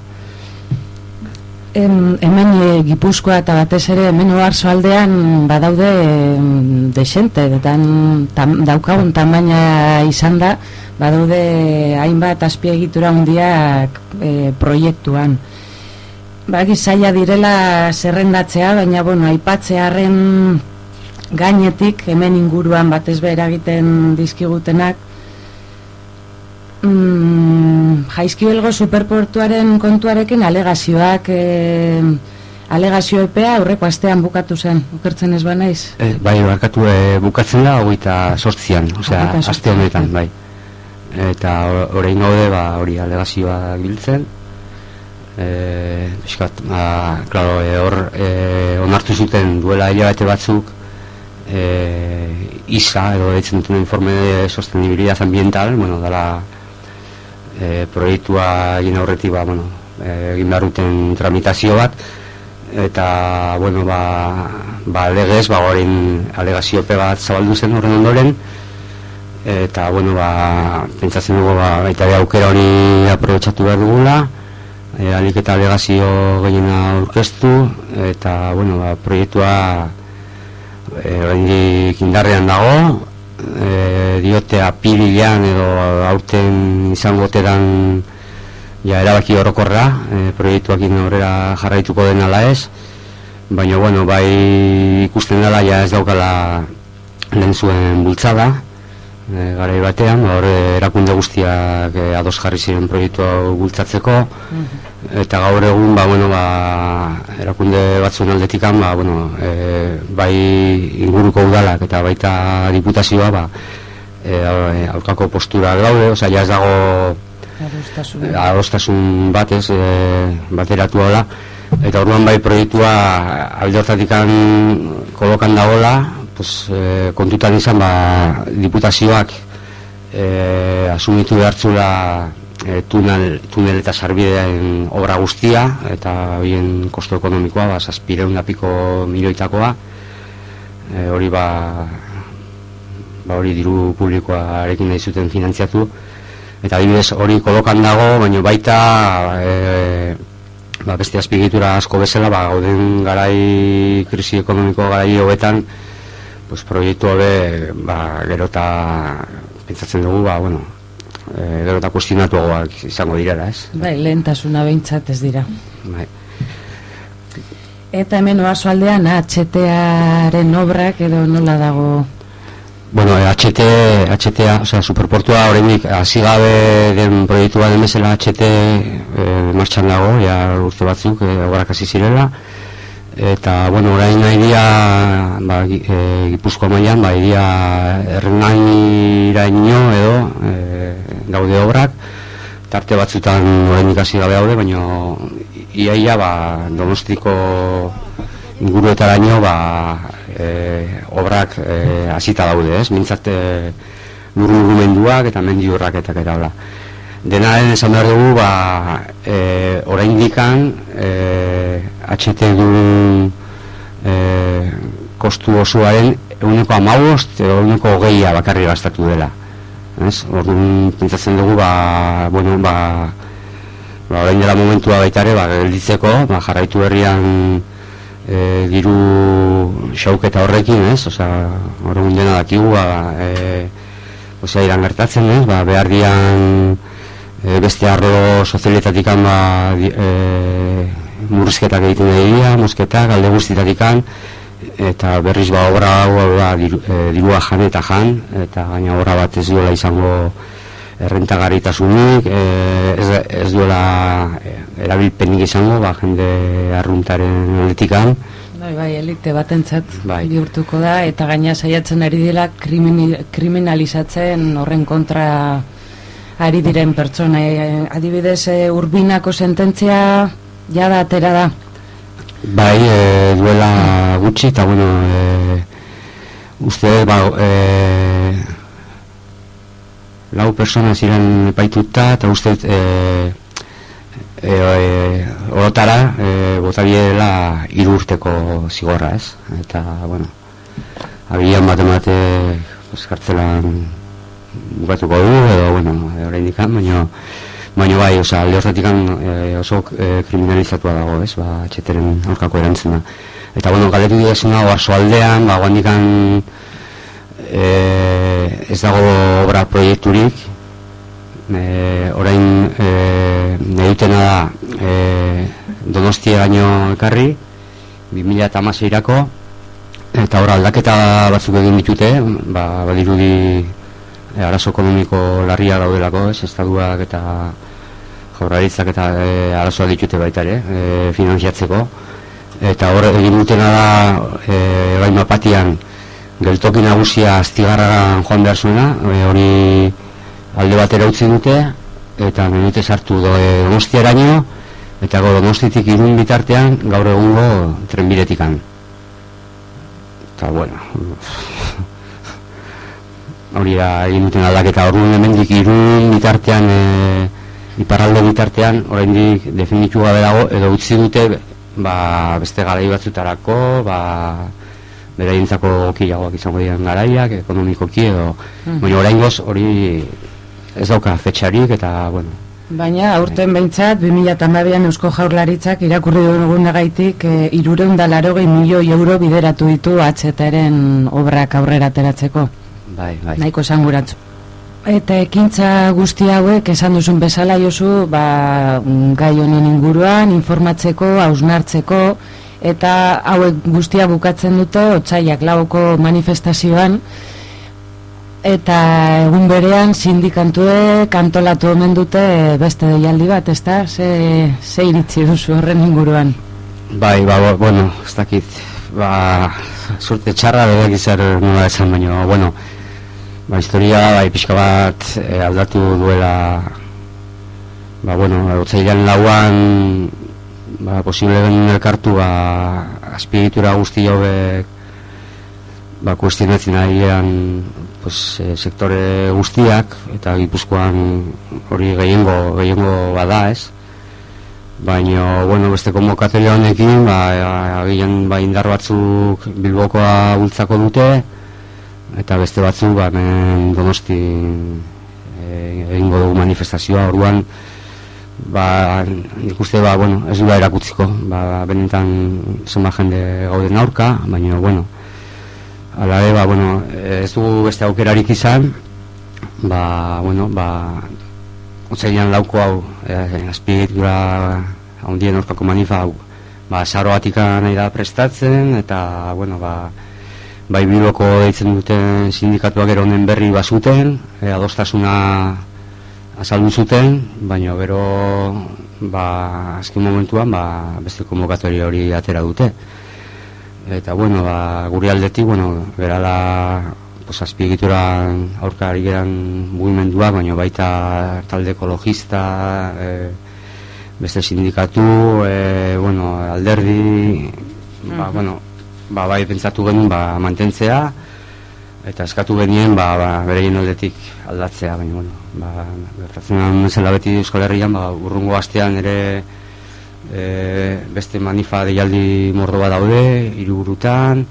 Em, hemen e, Gipuzkoa eta batez ere hemen oarzo aldean badaude em, desente dan, tam, daukagun tamaina izan da badaude hainbat azpiegitura hundiak e, proiektuan. Baki zaila direla zerrendatzea, baina bueno, aipatzearen gainetik hemen inguruan batez behar egiten dizkigutenak mm, jaizkibelgo superportuaren kontuarekin alegazioak e, alegazio epea aurreko astean bukatu zen, okertzen ez banaiz? E, bai barkatu e, bukatzen da hogeita sortzian osea aste honetan bai. Eta orain gaude ba hori alegazioa biltzen. Eh fiskat ba claro e, hor e, onartu zuten duela hilabete batzuk eh ISA edo deitzen duten informe sostenibilidad ambiental bueno dala e, proiektua egin aurretik ba bueno e, egin behar tramitazio bat. Eta bueno ba ba legez ba orain alegazio bat zabaldu zen horren ondoren. Eta bueno ba pentsatzen dugu ba baita ere aukera hori aprobetxatu behar dugula. E, alik alegazio gehiena aurkeztu. Eta bueno ba proiektua e, oraindik indarrean dago e, diote apirilean edo aurten izango otedan ja erabaki orokorra e, proiektuakin aurrera jarraituko den ala ez. Baina bueno bai ikusten dela ja ez daukala lehen zuen bultzada e, garai batean, ba, hor erakunde guztiak e, ados jarri ziren proiektu hau bultzatzeko, eta gaur egun, ba, bueno, ba, erakunde batzuen aldetikan, ba, bueno, e, bai inguruko udalak eta baita diputazioa, ba, e, aurkako postura gaude, osea, ja ez dago Adostasun. e, adostasun batez, e, bateratu hola, eta orduan bai proiektua alde hortatikan kolokan dagoela, pues, e, kontutan izan ba, diputazioak e, asumitu behartzula e, tunel, tunel eta sarbideen obra guztia eta horien kosto ekonomikoa ba, zazpireun piko milioitakoa. E, hori ba, ba hori diru publikoarekin nahi zuten finantziatu. Eta adibidez hori kolokan dago baina baita e, ba, beste azpigitura asko bezala ba, gauden garai krisi ekonomiko garai hobetan pues, proiektu hobe ba, gero eta pentsatzen dugu ba, bueno, e, gero eta kuestionatuagoak izango direla ez Bai, lehentasuna behintzat ez dira. bai. Eta hemen oaso aldean HTA-aren obrak edo nola dago Bueno, eh, HT, HTA, o sea, superportua oraindik hasi gabe den proiektua den bezala HT eh, martxan dago, ja urte batzuk, eh, obrak hasi zirela. Eta, bueno, orain nahi dira, ba, eh, Gipuzkoa mailan, ba, iria ernairaino edo eh, daude obrak, tarte batzutan oraindik hasi gabe daude, baina iaia, ba, donostiko inguruetaraino ba, e, obrak e, hasita daude, ez? Mintzat e, mugimenduak eta mendi urraketak eta hola. Denaren esan behar dugu, ba, e, orain dikan, e, HT duen e, kostu osoaren eguneko amagost, eguneko hogeia bakarri gastatu dela. Ez? Orduan, pentsatzen dugu, ba, bueno, ba, ba, orain dela momentua baita ere, ba, gelditzeko, ba, jarraitu herrian e, diru xauketa horrekin, ez? Osea, horregun dena dakigu, ba, e, osea, iran gertatzen, ez? Ba, behar dian e, beste arro sozialetatikan ba, e, murrizketak egiten dira, mosketak, alde guztietatikan, eta berriz ba obra hau da diru, e, dirua jan eta jan eta gaina obra bat ez duela izango errentagarritasunik e, ez, ez duela e, erabilpenik izango ba jende arruntaren politikan Bai, bai, elikte batentzat Bai. bihurtuko da eta gaina saiatzen ari dela krimini, kriminalizatzen horren kontra ari diren pertsona e, adibidez e, urbinako sententzia jada atera da bai e, duela gutxi eta bueno e, uste ba e, lau persona ziren epaituta eta uste e, e, e, orotara e, bota biela hiru urteko zigorra ez? Eta bueno agian bat emate pues, kartzelan bukatuko du edo bueno oraindik baina baina bai osea alde horretatik e, oso e, kriminalizatua dago ez? Ba txeteren aurkako erantzuna. Eta bueno galdetu didazuna oarso aldean ba guandikan e, ez dago obra proiekturik. E, orain e, nahi da e, donostia baino ekarri 2016irako eta hor aldaketa batzuk egin ditute ba, badirudi e, arazo ekonomiko larria daudelako ez? Estaduak eta jaurlaritzak eta e, arazoa ditute baita ere e, finanziatzeko. Eta hor egin dutena da e, bai mapatian geltoki nagusia astigarraran joan behar zuena e, hori alde batera utzi dute eta menute sartu do, e, donostiaraino eta go donostitik irun bitartean gaur egungo trenbidetikan eta bueno hori da egin duten aldaketa orduan hemendik irun bitartean e, iparralde bitartean oraindik definitu gabe dago edo utzi dute ba, beste garai batzutarako ba, beraientzako okiagoak izango diren garaiak ekonomikoki edo Mhm. baina oraingoz hori ez dauka fetxarik eta bueno Baina aurten behintzat 2008an Eusko Jaurlaritzak irakurri dugunagaitik e, irureun da larogei milioi euro bideratu ditu atzetaren obrak aurrera ateratzeko. Bai, bai. Nahiko esan guratzu. Eta ekintza guzti hauek esan duzun bezala jozu, ba, gai honen inguruan, informatzeko, hausnartzeko, eta hauek guztia bukatzen dute, otzaiak lauko manifestazioan, eta egun berean sindikantuek antolatu omen dute beste deialdi bat, ezta? Ze, ze iritzi duzu horren inguruan? Bai, ba, bo- bueno, ez dakit, ba, surte txarra bedek izar nola esan, baina, bueno, ba, historia, bai, pixka bat e, aldatu duela, ba, bueno, otzailan lauan, ba, posible den elkartu, ba, azpiegitura guzti jobek, ba, kuestionatzen ahian, pues, e, sektore guztiak, eta gipuzkoan hori gehiengo, gehiengo bada, ez? Baina, bueno, beste konbokatoria honekin, ba, agian ba, indar batzuk bilbokoa bultzako dute, eta beste batzuk, ba, hemen donosti e, egingo dugu manifestazioa, orduan, ba, nik uste, ba, bueno, ez duela erakutziko, ba, benetan zenba jende gauden aurka, baina, bueno, ala ba, bueno, ez dugu beste aukerarik izan, ba, bueno, ba, Otsailan lauko hau, eh, azpiegitura handien aurkako manifa hau, ba, saroatik nahi da prestatzen, eta, bueno, ba, bai biloko deitzen duten sindikatuak ero honen berri bazuten, e, adostasuna azaldu zuten, baina gero, ba, azken momentuan, ba, beste konvokatori hori atera dute. Eta, bueno, ba, guri aldetik, bueno, berala, pues, azpiegituran aurka ari geran mugimendua, baina baita talde ekologista, e, beste sindikatu, e, bueno, alderdi, ba, Mhm. bueno, ba, bai pentsatu genuen ba, mantentzea, eta eskatu genien ba, ba, bereien aldetik aldatzea, baina, bueno, ba, gertatzen den bezala beti Euskal Herrian, ba, urrungo astean ere e, beste manifa deialdi mordo bat daude, hiriburutan,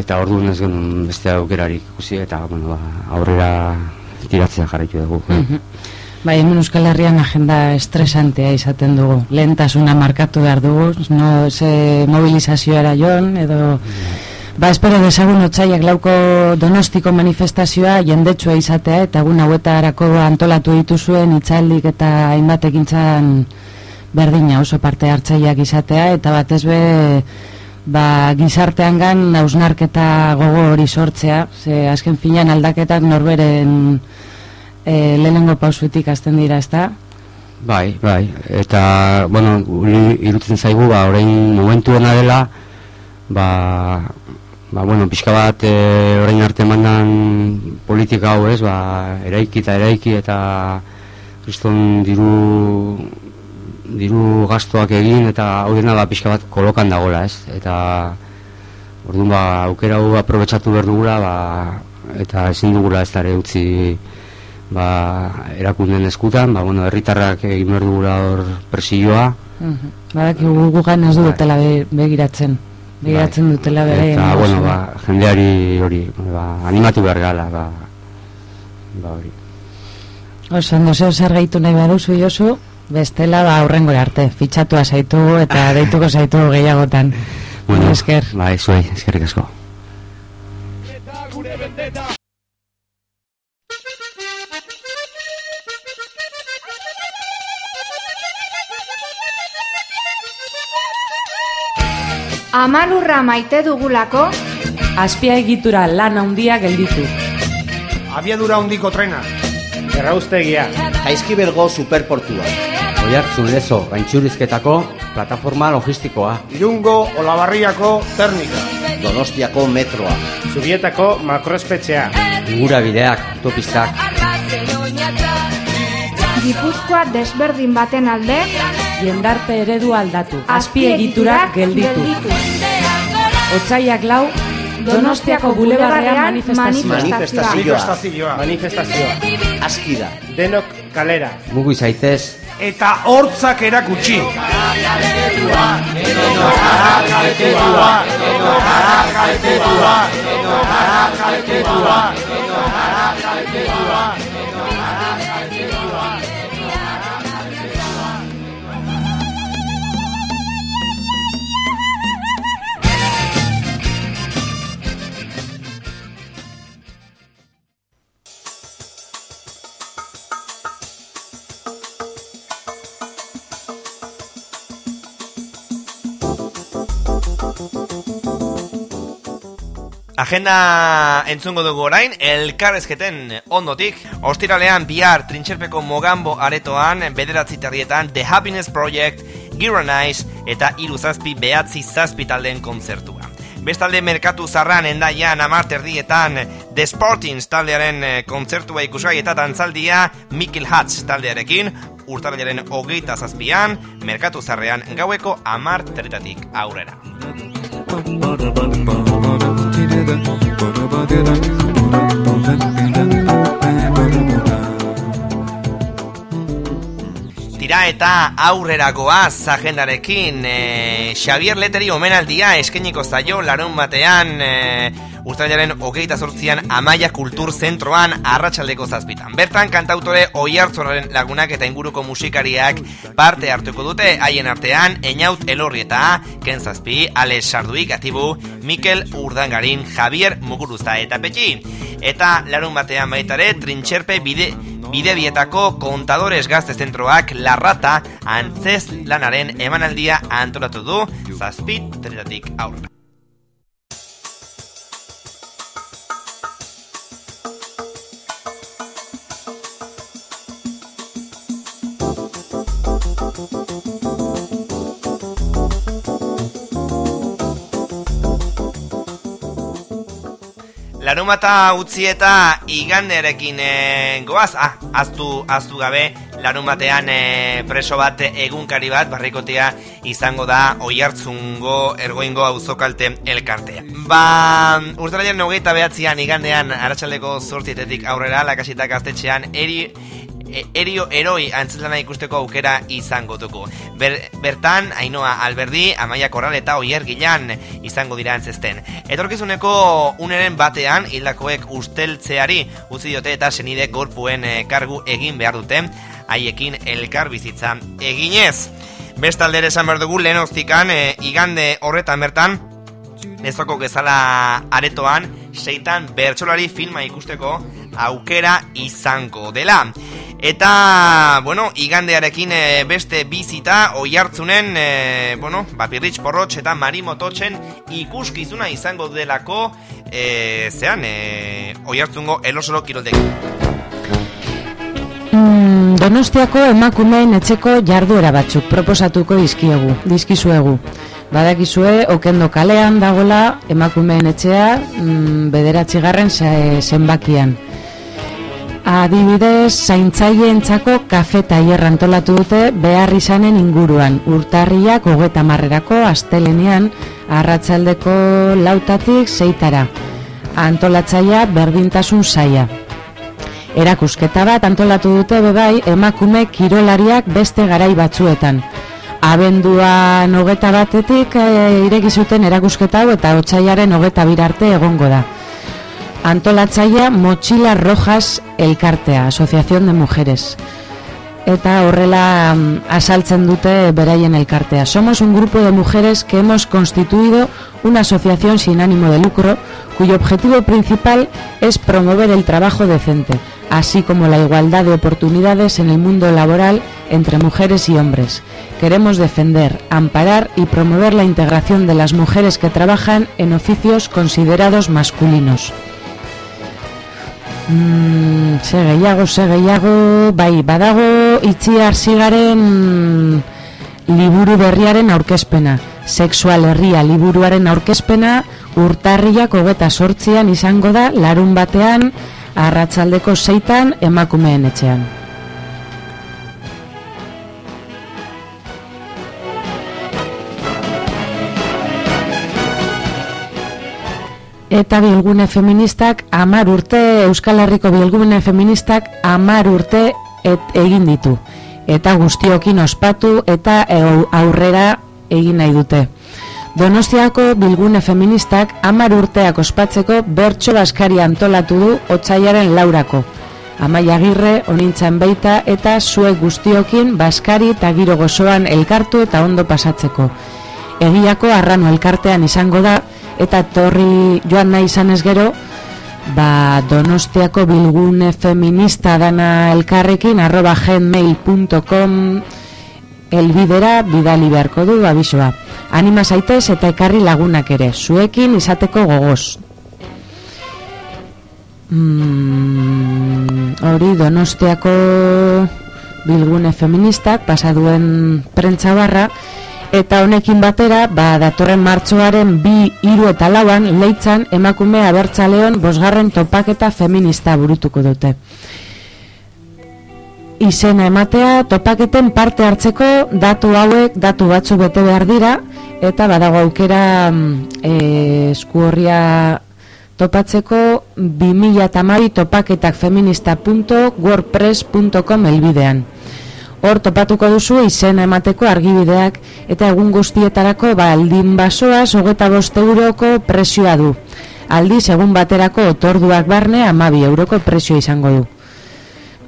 eta orduan ez genuen beste aukerarik ikusi, eta, bueno, ba, aurrera tiratzea jarraitu dugu. Mhm. Bai, hemen Euskal Herrian agenda estresantea izaten dugu. Lehentasuna markatu behar dugu, no, ze mobilizazioara joan, edo... Ba, espero dezagun otzaiak lauko donostiko manifestazioa jendetsua izatea, eta egun hauetarako antolatu dituzuen itzaldik eta hainbat ekintzan berdina oso parte hartzaileak izatea, eta batez be ba, gizartean gan hausnarketa gogo hori sortzea, ze azken finan aldaketak norberen e, lehenengo pausutik azten dira, ezta? Bai, bai, eta, bueno, irutzen zaigu, ba, orain momentuena dela, ba, ba, bueno, pixka bat e, orain arte mandan politika hau ez, ba, eraiki eta eraiki eta kriston diru diru gastoak egin eta hau dena ba, pixka bat kolokan dagola ez, eta orduan ba, aukera hau aprobetsatu behar dugula, ba, eta ezin dugula ez dara utzi ba, erakunden eskutan, ba, bueno, herritarrak egin behar dugula hor presioa, Mhm. Badakigu gugan ez dutela be, begiratzen. Begiratzen dutela bere. Bai. eta, bueno, ba, jendeari hori, ba, animatu behar gala, ba, ba, hori. Oso, ondo zeo zer gehitu nahi baduzu jozu, bestela ba aurrengo arte, fitxatua zaitugu eta [laughs] deituko zaitugu gehiagotan. Bueno, esker. Bai, zuei, eskerrik asko. Amalurra maite dugulako, Azpia egitura lan handia gelditu. Abiadura handiko trena. Erraustegia. Jaizkibelgo superportua. Oiartzun lezo, gaintxurizketako plataforma logistikoa. Irungo Olabarriako ternika. Donostiako metroa. Zubietako makroespetxea. Ingura bideak, autopistak, Gipuzkoa desberdin baten alde, jendarte eredua aldatu, azpiegiturak gelditu. Otsaiak lau, Donostiako bulebarrean manifestazioa. Manifestazioa. Manifestazioa. Aski. Denok kalera. Mugu izaitez. Eta hortzak erakutsi. Edo Agenda entzungo dugu orain, elkarrezketen ondotik, ostiralean bihar trintxerpeko mogambo aretoan, bederatzi terrietan The Happiness Project, Gira Nice eta Iru Zazpi behatzi zazpi taldeen kontzertua. Bestalde merkatu zarran endaian amarterdietan The Sportings taldearen eh, kontzertua ikusgai eta tantzaldia Mikel Hatz taldearekin, urtarriaren hogeita zazpian, merkatu zarrean gaueko amarterretatik aurrera. Tira eta aurrera goaz agendarekin e, Xavier Leteri omenaldia eskeniko zaio larun batean e, Uztailaren hogeita sortzian Amaia Kultur Zentroan arratsaldeko zazpitan. Bertan kantautore oi hartzoraren lagunak eta inguruko musikariak parte hartuko dute haien artean Einaut Elorrieta, Ken Zazpi, Ale Sarduik, Atibu, Mikel Urdangarin, Javier Muguruza eta Petxi. Eta larun batean baitare trintxerpe bide bidebietako kontadores gazte zentroak larrata antzez lanaren emanaldia antolatu du zazpit tretatik aurra. Larumata utzi eta igandearekin e, goaz, ah, aztu, aztu gabe, larumatean e, preso bat egunkari bat, barrikotea izango da oi hartzungo ergoingo auzokalte elkartea. Ba, urtaraian nogeita behatzean igandean aratsaldeko zortzietetik aurrera, lakasitak gaztetxean, eri, erio eroi antzetlana ikusteko aukera izango dugu. Ber, bertan, Ainoa Alberdi, Amaia Korral eta Oier Gilan izango dira antzesten. Etorkizuneko uneren batean, hildakoek usteltzeari utzi diote eta senide gorpuen e, kargu egin behar dute, haiekin elkar bizitza eginez. Bestaldere esan behar dugu, lehen e, igande horretan bertan, Nezoko gezala aretoan, seitan bertsolari filma ikusteko aukera izango dela. Eta, bueno, igandearekin e, beste bizita oi hartzunen, e, bueno, Bapirritx Porrotx eta Mari Mototxen ikuskizuna izango delako, e, zean, e, oi hartzungo elosoro kiroldek. Mm, donostiako emakumeen etxeko jarduera batzuk proposatuko dizkiegu, dizkizuegu. Badakizue, okendo kalean dagola emakumeen etxea mm, bederatzigarren zenbakian. Adibidez, zaintzaieentzako kafe taier antolatu dute behar izanen inguruan. Urtarriak hogeta marrerako astelenean arratsaldeko lautatik zeitara. Antolatzaia berdintasun zaia. Erakusketa bat antolatu dute bebai emakume kirolariak beste garai batzuetan. Abenduan hogeta batetik e, irekizuten erakusketa hau eta otsaiaren hogeta birarte egongo da. Antolatzaia Mochila Rojas Elkartea, Asociación de Mujeres. Eta horrela mm, asaltzen dute beraien elkartea. Somos un grupo de mujeres que hemos constituido una asociación sin ánimo de lucro cuyo objetivo principal es promover el trabajo decente, así como la igualdad de oportunidades en el mundo laboral entre mujeres y hombres. Queremos defender, amparar y promover la integración de las mujeres que trabajan en oficios considerados masculinos. Mm, ze gehiago, bai, badago itziar zigaren liburu berriaren aurkezpena. Sexual herria liburuaren aurkezpena urtarriak hogeta sortzian izango da larun batean arratsaldeko zeitan emakumeen etxean. Eta bilgune feministak amar urte, Euskal Herriko bilgune feministak amar urte et, egin ditu. Eta guztiokin ospatu eta aurrera egin nahi dute. Donostiako bilgune feministak amar urteak ospatzeko bertso baskari antolatu du otzaiaren laurako. Amaia agirre, onintzan beita eta zuek guztiokin baskari eta giro gozoan elkartu eta ondo pasatzeko. Egiako arrano elkartean izango da, eta torri joan nahi izan ez gero, ba, donostiako bilgune feminista dana elkarrekin, arroba genmail.com elbidera bidali beharko du abisoa. Anima zaitez eta ekarri lagunak ere, zuekin izateko gogoz. mm, hori donostiako bilgune feministak pasaduen prentza barra, eta honekin batera, ba, datorren martxoaren bi hiru eta lauan, leitzan emakume abertzaleon bosgarren topaketa feminista burutuko dute. Izena ematea, topaketen parte hartzeko datu hauek, datu batzu bete behar dira, eta badago aukera mm, e, esku horria topatzeko 2008 topaketak feminista.wordpress.com elbidean. Hor topatuko duzu izena emateko argibideak eta egun guztietarako ba aldin basoa hogeta bost euroko presioa du. Aldiz egun baterako otorduak barne amabi euroko presioa izango du.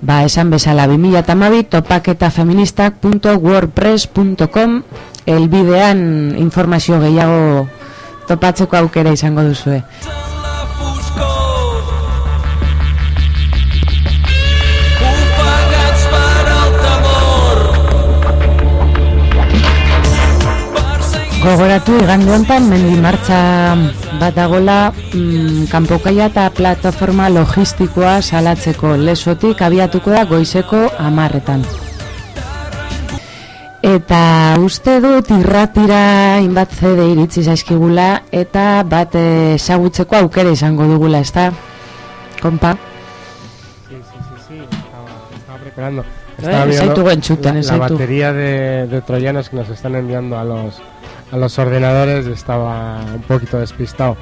Ba, esan bezala 2008 topaketafeministak.wordpress.com elbidean informazio gehiago topatzeko aukera izango duzue. Gogoratu igande honetan mendi martxa bat dagola mm, kanpokaia eta plataforma logistikoa salatzeko lesotik abiatuko da goizeko amarretan. Eta uste dut irratira inbat CD iritsi zaizkigula eta bat eh, ezagutzeko aukera izango dugula, ezta? Kompa? Sí, sí, sí, sí. Estaba, estaba preparando. Eh, Estaba mirando zaitu entzuten, la, la batería de, de troyanos que nos están enviando a los, a los ordenadores estaba un poquito despistado.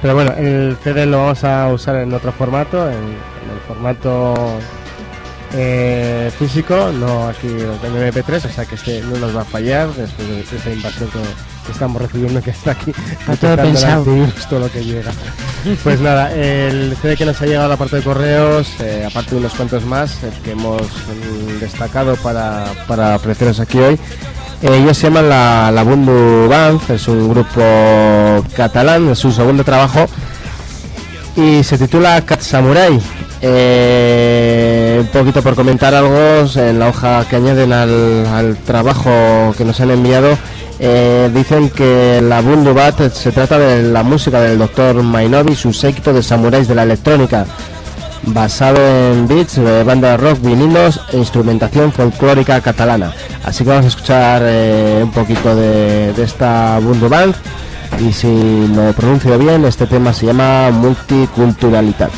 Pero bueno, el CD lo vamos a usar en otro formato, en, en el formato eh, físico, no aquí en MP3, o sea que este no nos va a fallar después de esa invasión que, estamos recibiendo que está aquí. Está todo pensado. todo lo que llega. Pues nada, el CD que nos ha llegado a la parte de correos, eh, aparte de unos cuantos más, el que hemos mm, destacado para, para ofreceros aquí hoy, ellos se llaman la, la Bundu Band, es un grupo catalán, es su segundo trabajo y se titula Cat Samurai. Eh, un poquito por comentar algo en la hoja que añaden al, al trabajo que nos han enviado. eh, dicen que la Bundu Bat se trata de la música del Dr. Mainobi su séquito de samuráis de la electrónica, basado en beats, eh, banda de rock, vinilos e instrumentación folclórica catalana. Así que vamos a escuchar eh, un poquito de, de esta Bundu Band y si lo pronuncio bien, este tema se llama multiculturalidad.